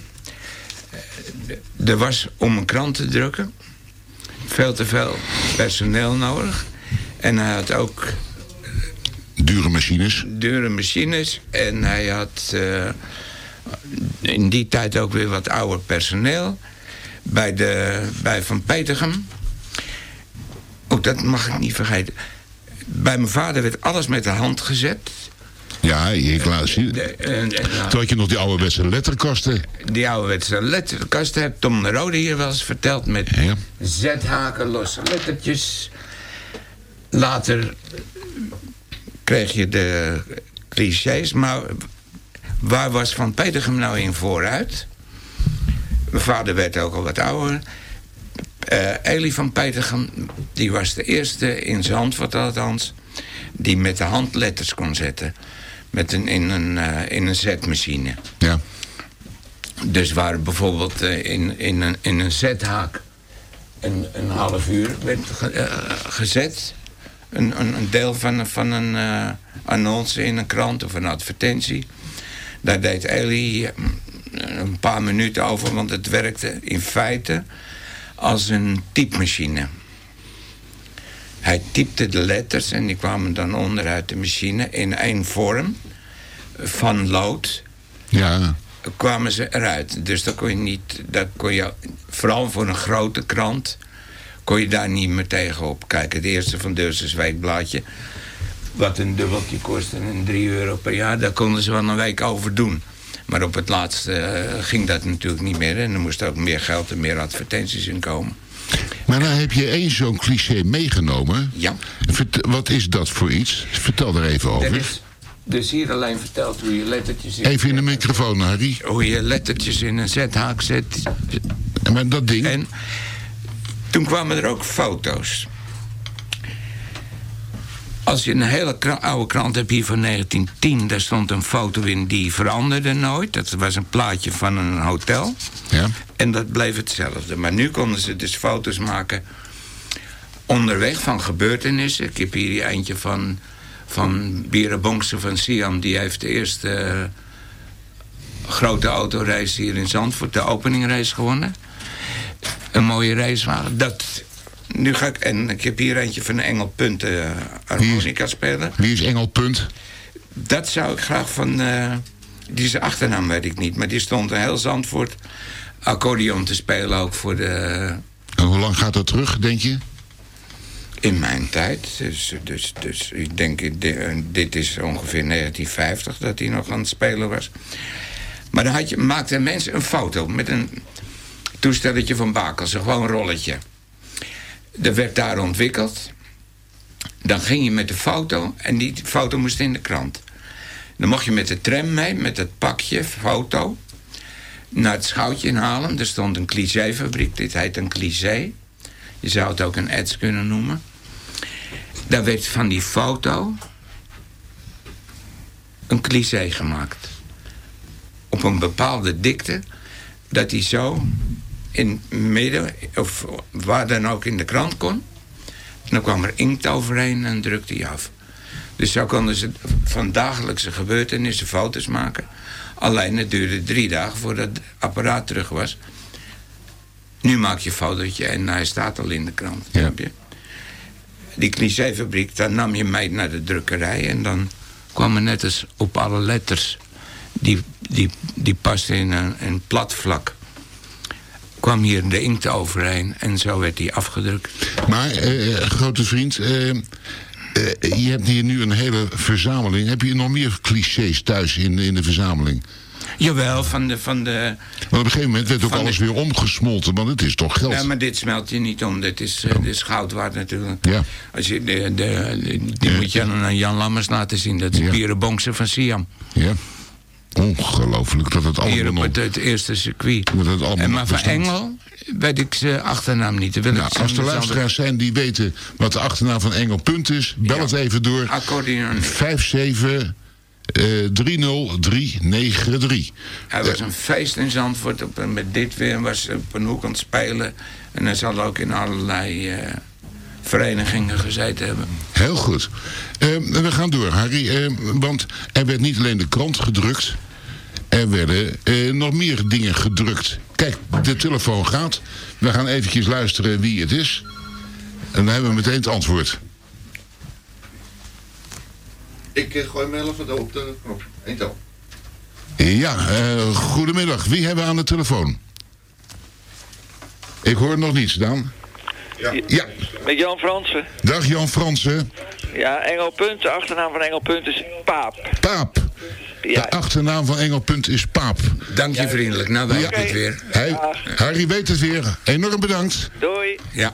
Speaker 9: Er was om een krant te drukken veel te veel personeel nodig. En hij had ook...
Speaker 7: Dure machines.
Speaker 9: Dure machines. En hij had uh, in die tijd ook weer wat ouder personeel. Bij, de, bij Van Petergem. Ook dat mag ik niet vergeten. Bij mijn vader werd alles met de hand gezet.
Speaker 7: Ja, ik laat zien. Toen had je nog die ouderwetse letterkasten.
Speaker 9: Die ouderwetse letterkasten heb Tom de Rode hier wel eens verteld... met ja. zethaken, losse lettertjes. Later kreeg je de clichés, maar waar was Van Petergem nou in vooruit? Mijn vader werd ook al wat ouder. Uh, Elie van Petergem, die was de eerste in Zandvoort althans... die met de hand letters kon zetten. Met een, in, een, uh, in een zetmachine.
Speaker 7: Ja.
Speaker 9: Dus waar bijvoorbeeld uh, in, in, een, in een zethaak... een, een half uur werd ge, gezet... Een, een, een, deel van, van een annonce in een krant of een advertentie... daar deed Elie een paar minuten over... want het werkte in feite als een typemachine. Hij typte de letters en die kwamen dan onderuit de machine in één vorm van lood.
Speaker 7: Ja.
Speaker 9: Kwamen ze eruit. Dus dat kon je niet. Dat kon je, vooral voor een grote krant. kon je daar niet meer tegenop kijken. Het eerste van Deursens Weekblaadje. Wat een dubbeltje kostte en 3 euro per jaar. Daar konden ze wel een week over doen. Maar op het laatste uh, ging dat natuurlijk niet meer. En er moest ook meer geld en meer advertenties in komen.
Speaker 7: Maar nou heb je één zo'n cliché meegenomen.
Speaker 9: Ja.
Speaker 7: Wat is dat voor iets? Vertel er even over.
Speaker 9: Is dus hier alleen verteld hoe je lettertjes...
Speaker 7: In even in de microfoon, Harry.
Speaker 9: Hoe je lettertjes in een zethaak zet.
Speaker 7: Met dat ding?
Speaker 9: En toen kwamen er ook foto's. Als je een hele oude krant hebt hier van 1910... daar stond een foto in die veranderde nooit. Dat was een plaatje van een hotel.
Speaker 7: Ja.
Speaker 9: En dat bleef hetzelfde. Maar nu konden ze dus foto's maken... onderweg van gebeurtenissen. Ik heb hier eentje van, van Bierenbonkse van Siam. Die heeft de eerste uh, grote autoreis hier in Zandvoort... de openingreis gewonnen. Een mooie reiswagen. Dat nu ga ik, en ik heb hier eentje van Engelpunt uh, harmonica spelen.
Speaker 7: Wie is Engelpunt?
Speaker 9: Dat zou ik graag van... Uh, die zijn achternaam weet ik niet. Maar die stond een heel Zandvoort accordeon te spelen ook voor de...
Speaker 7: En hoe lang gaat dat terug, denk je?
Speaker 9: In mijn tijd. Dus, dus, dus ik denk, dit is ongeveer 1950 dat hij nog aan het spelen was. Maar dan had je, maakte mensen een foto met een toestelletje van Bakels. Gewoon een rolletje. Dat werd daar ontwikkeld. Dan ging je met de foto en die foto moest in de krant. Dan mocht je met de tram mee, met het pakje, foto... naar het schoutje in Haarlem. Er stond een clichéfabriek, dit heet een cliché. Je zou het ook een ads kunnen noemen. Daar werd van die foto... een cliché gemaakt. Op een bepaalde dikte... dat hij zo in het midden, of waar dan ook in de krant kon. En dan kwam er inkt overheen en drukte hij af. Dus zo konden ze van dagelijkse gebeurtenissen foto's maken. Alleen het duurde drie dagen voordat het apparaat terug was. Nu maak je een fotootje en hij staat al in de krant. snap je? Die clichéfabriek, dan nam je mee naar de drukkerij... en dan kwam er net als op alle letters... die, die, die pasten in een, een plat vlak... kwam hier de inkt overheen en zo werd die afgedrukt.
Speaker 7: Maar, eh, grote vriend, eh, eh, je hebt hier nu een hele verzameling. Heb je nog meer clichés thuis in, in de verzameling?
Speaker 9: Jawel, van de... Van de
Speaker 7: Want op een gegeven moment werd ook alles
Speaker 9: de-
Speaker 7: weer omgesmolten, want het is toch geld.
Speaker 9: Ja, maar dit smelt je niet om. Dit is, eh, dit is goud waard natuurlijk.
Speaker 7: Ja.
Speaker 9: Als je de, de, die moet je aan Jan Lammers laten zien. Dat is
Speaker 7: Ja.
Speaker 9: Pierenbonkse van Siam.
Speaker 7: Ja. Ongelooflijk dat het allemaal
Speaker 9: Hier op het, het eerste circuit.
Speaker 7: Dat het allemaal
Speaker 9: En maar van. Engel weet ik zijn achternaam niet.
Speaker 7: Nou, als er luisteraars zijn die weten wat de achternaam van Engel Punt is, bel het even door.
Speaker 9: Accordeon.
Speaker 7: 57 eh 30393.
Speaker 9: Hij was een feest in Zandvoort. Op, en met dit weer was op een hoek aan het spelen. En hij zal ook in allerlei eh, verenigingen gezeten hebben.
Speaker 7: Heel goed. Eh, we gaan door, Harry. eh, want er werd niet alleen de krant gedrukt. Er werden eh, nog meer dingen gedrukt. Kijk, de telefoon gaat. We gaan eventjes luisteren wie het is. En dan hebben we meteen het antwoord.
Speaker 8: Ik eh, gooi hem even op de knop. Eén tel.
Speaker 7: Ja, eh, goedemiddag. Wie hebben we aan de telefoon? Ik hoor nog niets, Daan.
Speaker 8: Ja.
Speaker 7: Ja,
Speaker 10: Met Jan Fransen.
Speaker 7: dag Jan Fransen.
Speaker 10: Ja, Engelpunt. De achternaam van Engelpunt is Paap.
Speaker 7: Paap.
Speaker 10: Ja.
Speaker 7: De achternaam van Engelpunt is Paap.
Speaker 9: Dank je vriendelijk. Nou weet ik
Speaker 7: Ja.
Speaker 9: het weer.
Speaker 7: Hij, Harry weet het weer. Enorm bedankt.
Speaker 10: Doei.
Speaker 9: Ja.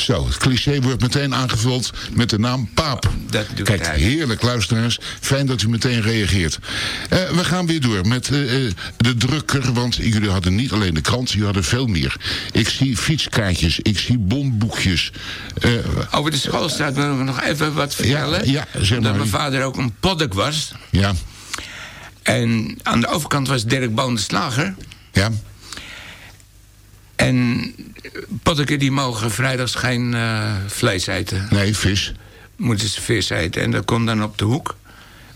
Speaker 7: Zo, het cliché wordt meteen aangevuld met de naam Paap.
Speaker 9: Dat doet
Speaker 7: Kijk, heerlijk luisteraars. Fijn dat u meteen reageert. Eh, we gaan weer door met eh, eh, de drukker. Want jullie hadden niet alleen de krant, jullie hadden veel meer. Ik zie fietskaartjes, ik zie bonboekjes.
Speaker 9: Over de schoolstraat wil ik nog even wat vertellen.
Speaker 7: ja, zeg maar.
Speaker 9: Dat mijn vader ook een poddik was.
Speaker 7: ja,
Speaker 9: En aan de overkant was Dirk Boon de Slager.
Speaker 7: ja.
Speaker 9: En poddiken die mogen vrijdags geen eh, vlees eten.
Speaker 7: Nee, vis.
Speaker 9: Moeten ze vis eten. En dat komt dan op de hoek.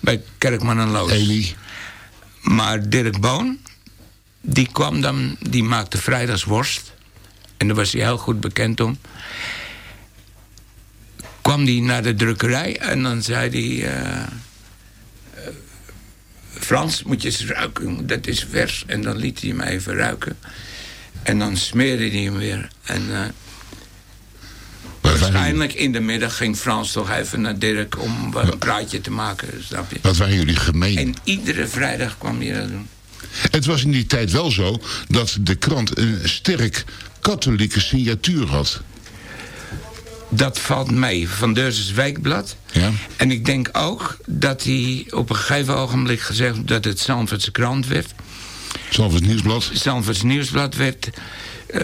Speaker 9: Bij Kerkman en Loos. Maar Dirk Boon, die kwam dan, die maakte vrijdags worst. En daar was hij heel goed bekend om. Kwam hij naar de drukkerij en dan zei hij... eh, eh, Frans, moet je eens ruiken, dat is vers. En dan liet hij hem even ruiken. En dan smeerde hij hem weer. En eh, waarschijnlijk in de middag ging Frans toch even naar Dirk... om wat een praatje te maken, snap je?
Speaker 7: Wat waren jullie gemeen.
Speaker 9: En iedere vrijdag kwam hij dat doen.
Speaker 7: Het was in die tijd wel zo dat de krant een sterk katholieke signatuur had.
Speaker 9: Dat valt mee. Van Deursens Weekblad.
Speaker 7: Ja.
Speaker 9: En ik denk ook dat hij op een gegeven ogenblik gezegd... dat het Zandvoortse krant werd.
Speaker 7: Zandvoort Nieuwsblad.
Speaker 9: Zandvoorts Nieuwsblad werd... eh,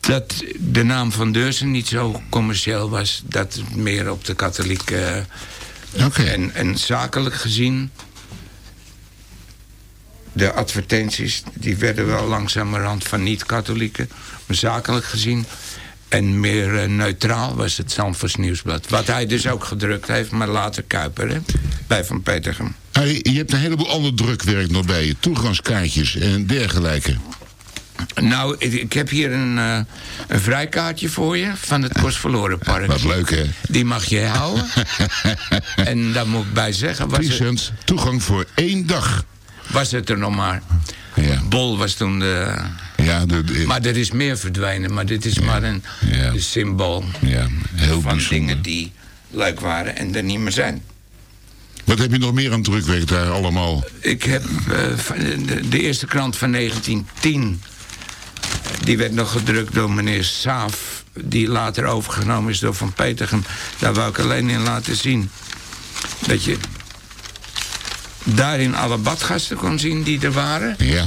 Speaker 9: dat de naam van Deurzen niet zo commercieel was. Dat het meer op de katholieke...
Speaker 7: Oké.
Speaker 9: En, en zakelijk gezien... De advertenties die werden wel langzamerhand van niet-katholieken. Maar zakelijk gezien en meer eh, neutraal was het Zandvoorts Nieuwsblad. Wat hij dus ook gedrukt heeft, maar later Kuiper, hè? bij Van Petergem.
Speaker 7: Harry, je hebt een heleboel ander drukwerk nog bij je. Toegangskaartjes en dergelijke.
Speaker 9: Nou, ik, heb hier een, eh, een vrijkaartje voor je van het Kostverlorenpark.
Speaker 7: Wat leuk, hè?
Speaker 9: Die mag je houden. en daar moet ik bij zeggen, was het,
Speaker 7: toegang voor één dag.
Speaker 9: was het er nog maar.
Speaker 7: Ja,
Speaker 9: Bol was toen de...
Speaker 7: ja, de, de-
Speaker 9: Maar er is meer verdwenen, maar dit is maar een,
Speaker 7: Ja.
Speaker 9: een symbool
Speaker 7: ja heel
Speaker 9: van
Speaker 7: bijzonder.
Speaker 9: dingen die leuk waren en er niet meer zijn.
Speaker 7: Wat heb je nog meer aan drukwerk daar allemaal?
Speaker 9: Ik heb eh, de eerste krant van 1910. Die werd nog gedrukt door meneer Saaf. Die later overgenomen is door Van Petergem. Daar wou ik alleen in laten zien. Dat je daarin alle badgasten kon zien die er waren.
Speaker 7: Ja,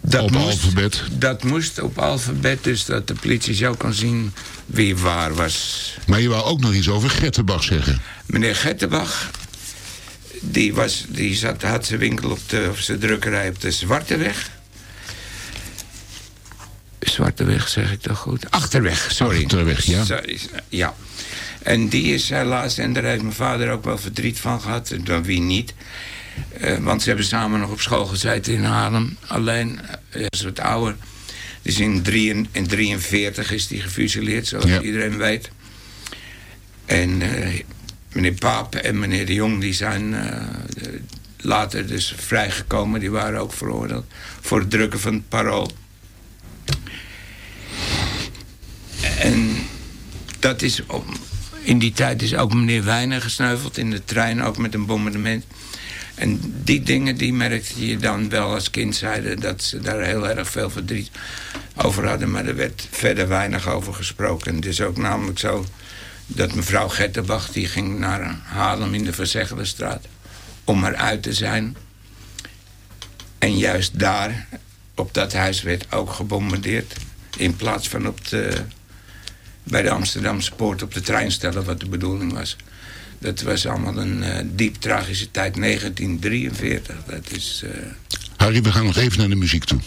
Speaker 9: Dat
Speaker 7: op
Speaker 9: moest,
Speaker 7: alfabet.
Speaker 9: Dat moest op alfabet, dus dat de politie zo kon zien wie waar was.
Speaker 7: Maar je wou ook nog iets over Gettenbach zeggen.
Speaker 9: Meneer Gettenbach, die, was, die zat, had zijn winkel op de, of zijn drukkerij op de Zwarte Weg. Zwarte Weg, zeg ik toch goed? Achterweg, sorry.
Speaker 7: Achterweg, ja.
Speaker 9: Sorry, ja. En die is helaas, en daar heeft mijn vader ook wel verdriet van gehad. En dan wie niet. Eh, want ze hebben samen nog op school gezeten in Haarlem. Alleen, uh, is wat ouder. Dus in 1943 is die gefusilleerd, zoals
Speaker 7: Ja.
Speaker 9: iedereen weet. En eh, meneer Paap en meneer de Jong, die zijn eh, later dus vrijgekomen. Die waren ook veroordeeld voor het drukken van het parool. En dat is op, in die tijd is ook meneer Wijner gesneuveld in de trein, ook met een bombardement. En die dingen die merkte je dan wel als kind zeiden dat ze daar heel erg veel verdriet over hadden. Maar er werd verder weinig over gesproken. Het is ook namelijk zo dat mevrouw Gettenbach die ging naar Haarlem in de Verzeggelenstraat om eruit te zijn. En juist daar, op dat huis, werd ook gebombardeerd. In plaats van op de, bij de Amsterdamse poort op de trein stellen, wat de bedoeling was. Dat was allemaal een eh, diep tragische tijd, 1943. Dat is... eh,
Speaker 7: Harry, we gaan nog even naar de muziek toe.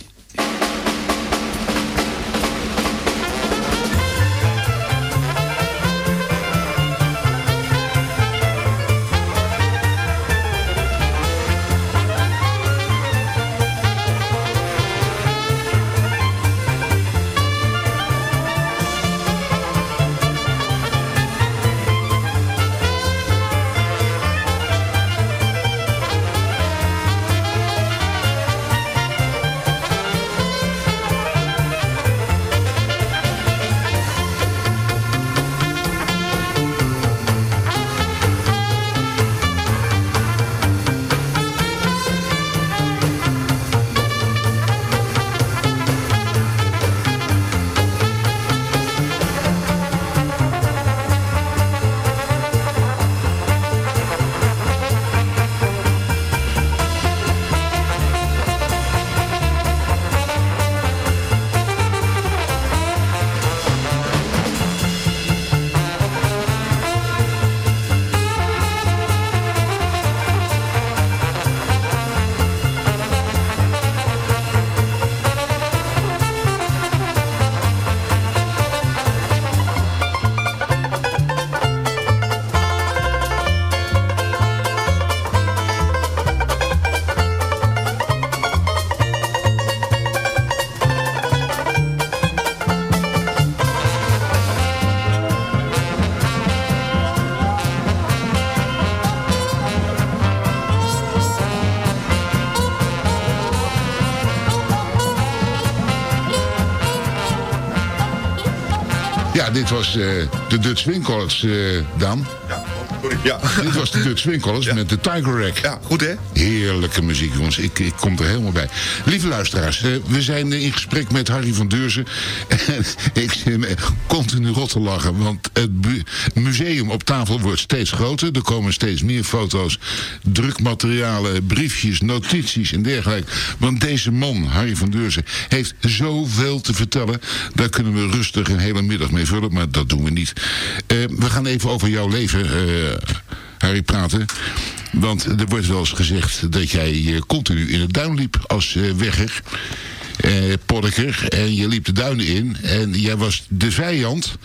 Speaker 7: Dit was eh, de Dutch Winkels, Daan.
Speaker 8: Ja.
Speaker 7: Dit was de Dutch Winkels met de Tiger Rack.
Speaker 8: Ja, goed hè?
Speaker 7: Heerlijke muziek, jongens. Ik, ik kom er helemaal bij. Lieve luisteraars, eh, we zijn eh, in gesprek met Harry van Deurzen. En ik zit me continu rot te lachen. Want het museum op tafel wordt steeds groter. Er komen steeds meer foto's, drukmaterialen, briefjes, notities en dergelijke. Want deze man, Harry van Deurzen, heeft zoveel te vertellen. Daar kunnen we rustig een hele middag mee vullen. Maar dat doen we niet. Eh, we gaan even over jouw leven, Harry, praten. Want er wordt wel eens gezegd dat jij eh, continu in het duin liep als eh, wegger. Eh, poddeker. En je liep de duinen in. En jij was de vijand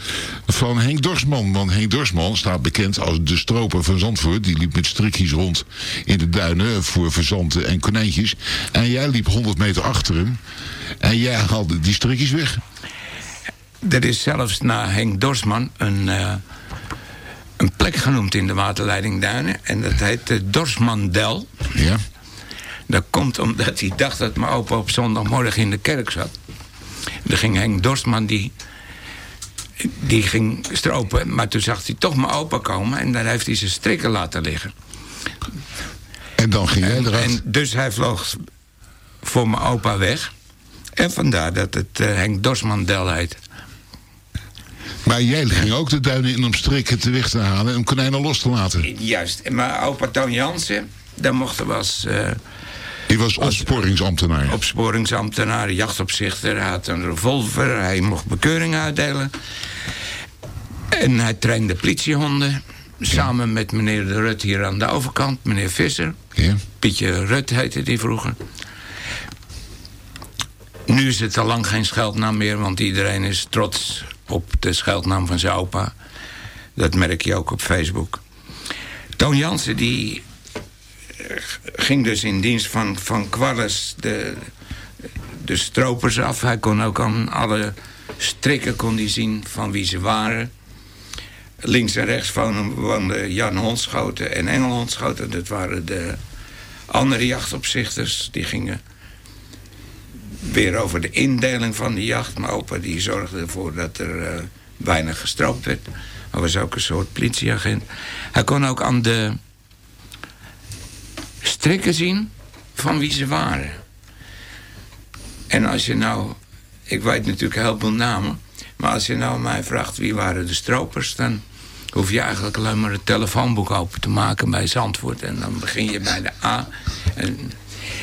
Speaker 7: van Henk Dorsman. Want Henk Dorsman staat bekend als de stroper van Zandvoort. Die liep met strikjes rond in de duinen voor verzanten en konijntjes. En jij liep 100 meter achter hem. En jij haalde die strikjes weg.
Speaker 9: Er is zelfs na Henk Dorsman een, eh, een plek genoemd in de waterleiding Duinen. En dat heet de Dorsmandel.
Speaker 7: Ja.
Speaker 9: Dat komt omdat hij dacht dat mijn opa op zondagmorgen in de kerk zat. Dan ging Henk Dorsman, die, die ging stropen. Maar toen zag hij toch mijn opa komen en daar heeft hij zijn strikken laten liggen.
Speaker 7: En dan ging
Speaker 9: En,
Speaker 7: eruit.
Speaker 9: en dus hij vloog voor mijn opa weg. En vandaar dat het eh, Henk Dorsmandel heet.
Speaker 7: Maar jij ging ook de duinen in om strikken te weg te halen en konijnen los te laten.
Speaker 9: Juist. Mijn opa Toon Jansen, daar mochten we als... eh,
Speaker 7: Die was opsporingsambtenaar.
Speaker 9: opsporingsambtenaar, jachtopzichter. Hij had een revolver, hij mocht bekeuringen uitdelen. En hij trainde politiehonden. Samen met meneer de Rut hier aan de overkant, meneer Visser.
Speaker 7: Ja.
Speaker 9: Pietje Rut heette die vroeger. Nu is het al lang geen scheldnaam meer, want iedereen is trots op de scheldnaam van zijn opa. Dat merk je ook op Facebook. Toon Jansen die eh, ging dus in dienst van, van Qualis de, de stropers af. Hij kon ook aan alle strikken kon die zien van wie ze waren. Links en rechts van hem woonden Jan Hondschoten en Engel Hondschoten. Dat waren de andere jachtopzichters. Die gingen weer over de indeling van de jacht. Maar opa die zorgde ervoor dat er eh, weinig gestroopt werd. Hij was ook een soort politieagent. Hij kon ook aan de strikken zien van wie ze waren. En als je nou... Ik weet natuurlijk heel veel namen... maar als je nou mij vraagt wie waren de stropers... dan hoef je eigenlijk alleen maar het telefoonboek open te maken bij Zandvoort. En dan begin je bij de A. En,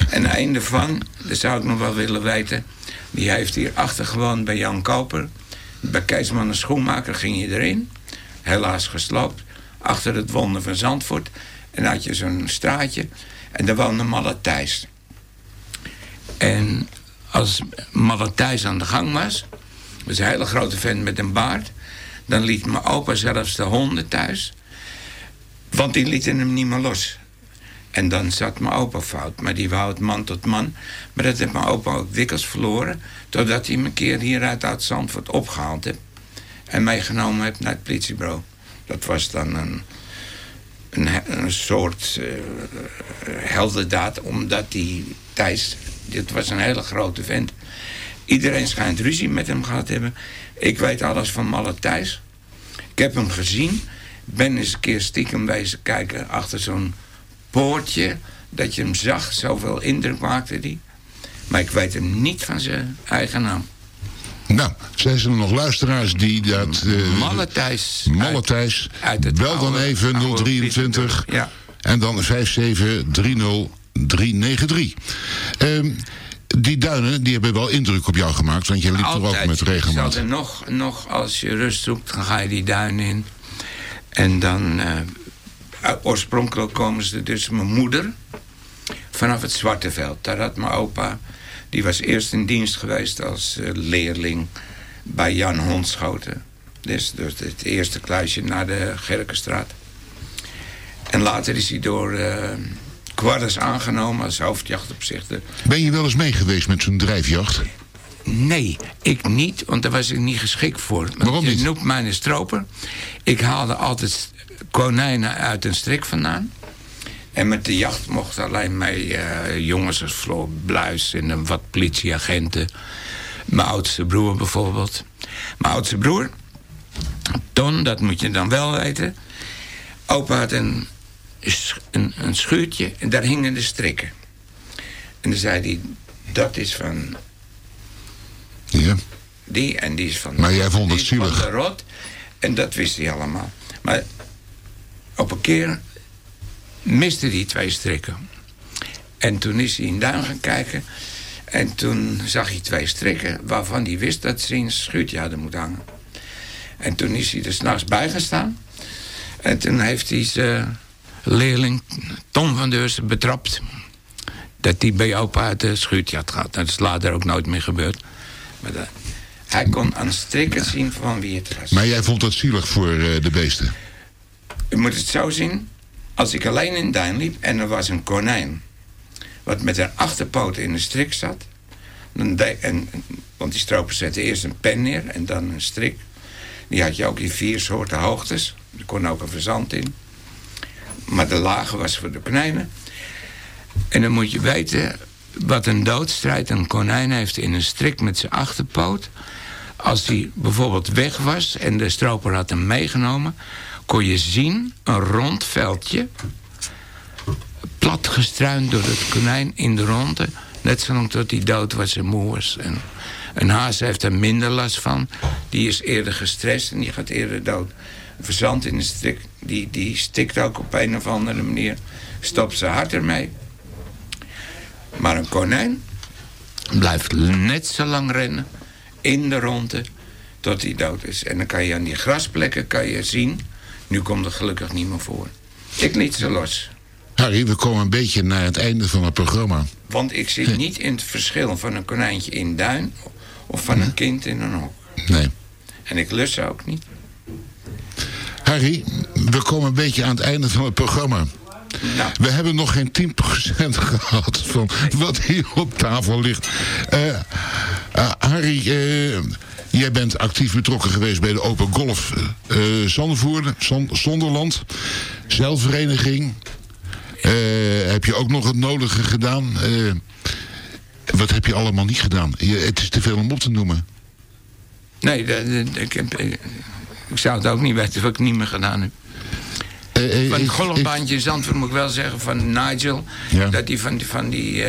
Speaker 9: en einde van, dat zou ik nog wel willen weten... die heeft hier achter gewoond bij Jan Koper. Bij Keesman een schoenmaker ging je erin. Helaas gesloopt. Achter het wonder van Zandvoort. En had je zo'n straatje. En daar woonde Malle Thijs. En als Malle Thijs aan de gang was... was een hele grote vent met een baard... dan liet mijn opa zelfs de honden thuis. Want die lieten hem niet meer los. En dan zat mijn opa fout. Maar die wou het man tot man. Maar dat heeft mijn opa ook dikwijls verloren. Totdat hij me een keer hieruit uit Zandvoort opgehaald heeft. En meegenomen heeft naar het politiebureau. Dat was dan een, een, soort uh, heldendaad. Omdat die Thijs... Dit was een hele grote vent. Iedereen schijnt ruzie met hem gehad hebben. Ik weet alles van Malle Thijs. Ik heb hem gezien. Ben eens een keer stiekem wezen kijken achter zo'n poortje. Dat je hem zag. Zoveel indruk maakte die. Maar ik weet hem niet van zijn eigen naam.
Speaker 7: Nou, zijn er nog luisteraars die dat... Uh,
Speaker 9: Malle Thijs.
Speaker 7: Malle Thijs. Bel dan even 023.
Speaker 9: Ja.
Speaker 7: En dan 5730393. Um, die duinen die hebben wel indruk op jou gemaakt, want je liep er ook met regelmaat.
Speaker 9: Er nog, nog, als je rust zoekt, dan ga je die duinen in. En dan, uh, oorspronkelijk komen ze dus mijn moeder vanaf het Zwarte Veld. Daar had mijn opa, die was eerst in dienst geweest als uh, leerling bij Jan Hondschoten. Dus, dus het eerste kluisje naar de Gerkenstraat. En later is hij door... Uh, aangenomen als hoofdjachtopzichter.
Speaker 7: Ben je wel eens mee geweest met zo'n drijfjacht?
Speaker 9: Nee, ik niet, want daar was ik niet geschikt voor.
Speaker 7: Waarom niet?
Speaker 9: Je noemt mij een stroper. Ik haalde altijd konijnen uit een strik vandaan. En met de jacht mochten alleen mee uh, jongens als Floor Bluis en wat politieagenten. Mijn oudste broer bijvoorbeeld. Mijn oudste broer, Ton, dat moet je dan wel weten. Opa had een een, een schuurtje en daar hingen de strikken. En dan zei hij, dat is van...
Speaker 7: Ja.
Speaker 9: Die en die is van...
Speaker 7: Maar jij vond het zielig.
Speaker 9: Van de rot. En dat wist hij allemaal. Maar op een keer miste hij twee strikken. En toen is hij in Duin gaan kijken. En toen zag hij twee strikken waarvan hij wist dat ze een schuurtje hadden moeten hangen. En toen is hij er s'nachts bij gestaan. En toen heeft hij ze leerling Tom van Deursen betrapt... dat hij bij opa de schuurtje had gehad. Dat is later ook nooit meer gebeurd. Maar hij kon aan strikken zien van wie het was.
Speaker 7: Maar jij vond dat zielig voor uh, de beesten?
Speaker 9: U moet het zo zien. Als ik alleen in Duin liep en er was een konijn... wat met haar achterpoten in de strik zat... De, en, want die stropers zetten eerst een pen neer en dan een strik. Die had je ook in vier soorten hoogtes. Er kon ook een verzand in. Maar de lage was voor de konijnen. En dan moet je weten wat een doodstrijd een konijn heeft in een strik met zijn achterpoot. Als hij bijvoorbeeld weg was en de stroper had hem meegenomen... kon je zien een rond veldje... plat gestruind door het konijn in de ronde... net zolang tot hij dood was en moe was. En een haas heeft er minder last van. Die is eerder gestrest en die gaat eerder dood verzand in de strik, die, die stikt ook op een of andere manier. Stopt zijn hart ermee. Maar een konijn blijft net zo lang rennen in de ronde tot hij dood is. En dan kan je aan die grasplekken kan je zien. Nu komt het gelukkig niet meer voor. Ik liet ze los.
Speaker 7: Harry, we komen een beetje naar het einde van het programma.
Speaker 9: Want ik zit niet in het verschil van een konijntje in duin... of van een kind in een hok.
Speaker 7: Nee.
Speaker 9: En ik lust ze ook niet.
Speaker 7: Harry, we komen een beetje aan het einde van het programma.
Speaker 9: Nou.
Speaker 7: We hebben nog geen 10% gehad van wat hier op tafel ligt. Eh, eh, Harry, eh, jij bent actief betrokken geweest bij de Open Golf Zon- Zonderland. Zelfvereniging. Eh, heb je ook nog het nodige gedaan? Wat heb je allemaal niet gedaan? Je, het is te veel om op te noemen.
Speaker 9: Nee, ik, heb, ik, ik zou het ook niet weten wat ik niet meer gedaan heb.
Speaker 7: Eh,
Speaker 9: Van die golfbaantje in Zandvoort moet ik wel zeggen van Nigel...
Speaker 7: Ja.
Speaker 9: dat hij van, die- van, die,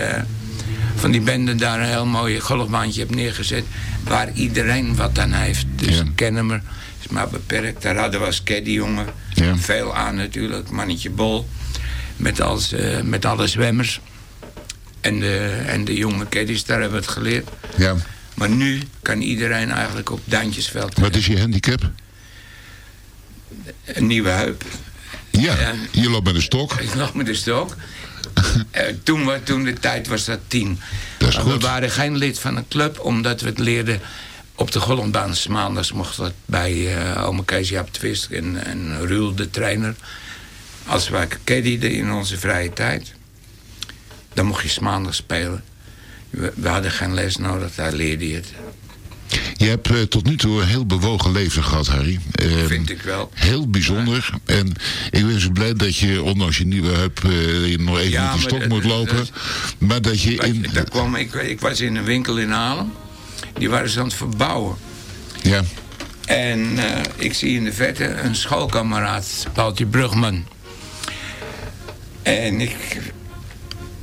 Speaker 9: van die bende daar een heel mooi golfbaantje heeft neergezet... waar iedereen wat aan heeft. Dus
Speaker 7: Ja.
Speaker 9: ik ken hem er. is maar beperkt. Daar hadden we als caddy, jongen.
Speaker 7: Ja.
Speaker 9: Veel aan natuurlijk. Mannetje Bol. Met, als, eh, met alle zwemmers. En de, en de jonge caddies, daar hebben we het geleerd.
Speaker 7: Ja.
Speaker 9: Maar nu kan iedereen eigenlijk op Duintjesveld
Speaker 7: Wat is je handicap?
Speaker 9: een nieuwe heup.
Speaker 7: Ja, je loopt met een stok.
Speaker 9: Ik lag met de stok. Eh, toen, wa- toen de tijd was dat tien.
Speaker 7: Dat is
Speaker 9: Maar
Speaker 7: goed.
Speaker 9: We waren geen lid van een club, omdat we het leerden op de golfbaan. 's Maandags mocht dat bij eh ome Kees Jaap Twist en, en Ruul, de trainer. Als wij caddyden in onze vrije tijd, dan mocht je maandags spelen. We, we hadden geen les nodig, daar leerde je het.
Speaker 7: Je hebt eh, tot nu toe een heel bewogen leven gehad, Harry. Eh,
Speaker 9: Vind ik wel.
Speaker 7: Heel bijzonder. En ik ben zo blij dat je, ondanks je nieuwe heup, eh, je nog even
Speaker 9: Ja,
Speaker 7: met die
Speaker 9: maar
Speaker 7: stok moet lopen.
Speaker 9: dat-
Speaker 7: maar dat je in...
Speaker 9: Daar kwam, ik, ik was in een winkel in Haarlem. Die waren ze aan het verbouwen.
Speaker 7: Ja,
Speaker 9: En eh, ik zie in de verte een schoolkameraad, Paaltje Brugman. En ik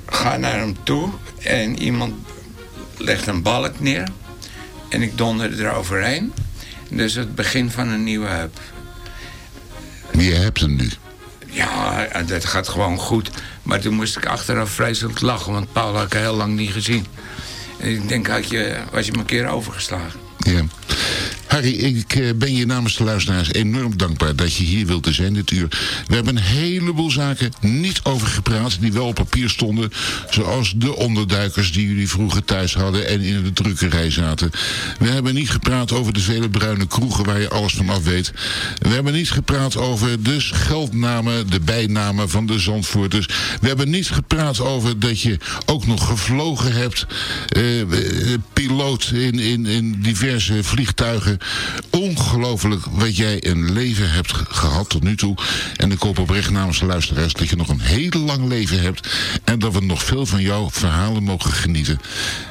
Speaker 9: ga naar hem toe en iemand legt een balk neer. En ik donder eroverheen. Dus het begin van een nieuwe heup.
Speaker 7: je hebt hem nu.
Speaker 9: Ja, dat gaat gewoon goed. Maar toen moest ik achteraf vreselijk lachen, want Paul had ik heel lang niet gezien. En ik denk, had je, was je me een keer overgeslagen.
Speaker 7: Ja. Harry, ik eh, ben je namens de luisteraars enorm dankbaar dat je hier wilt zijn dit uur. We hebben een heleboel zaken niet over gepraat die wel op papier stonden. Zoals de onderduikers die jullie vroeger thuis hadden en in de drukkerij zaten. We hebben niet gepraat over de vele bruine kroegen waar je alles van af weet. We hebben niet gepraat over de scheldnamen, de bijnamen van de Zandvoorters. We hebben niet gepraat over dat je ook nog gevlogen hebt. eh, eh, piloot in, in, in diverse vliegtuigen. Ongelooflijk wat jij een leven hebt ge- gehad tot nu toe. En ik hoop oprecht namens de luisteraars dat je nog een heel lang leven hebt. En dat we nog veel van jouw verhalen mogen genieten.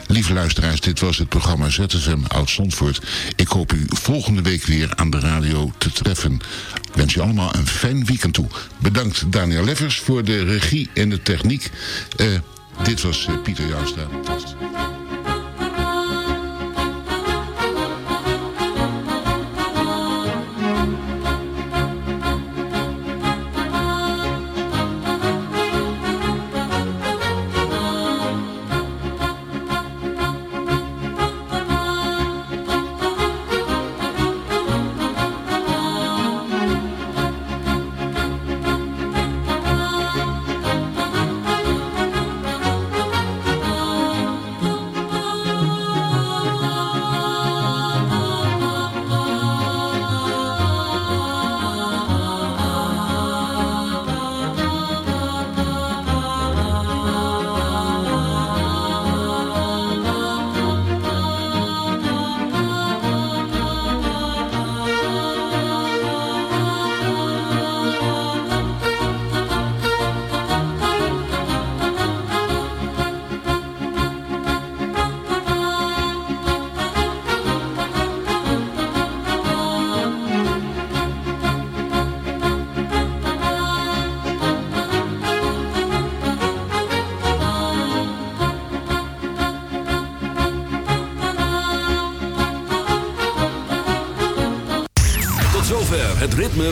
Speaker 7: Lieve luisteraars, dit was het programma ZFM Oud Zandvoort. Ik hoop u volgende week weer aan de radio te treffen. Ik wens je allemaal een fijn weekend toe. Bedankt Daniel Leffers voor de regie en de techniek. Eh, dit was eh, Pieter Jouwstra.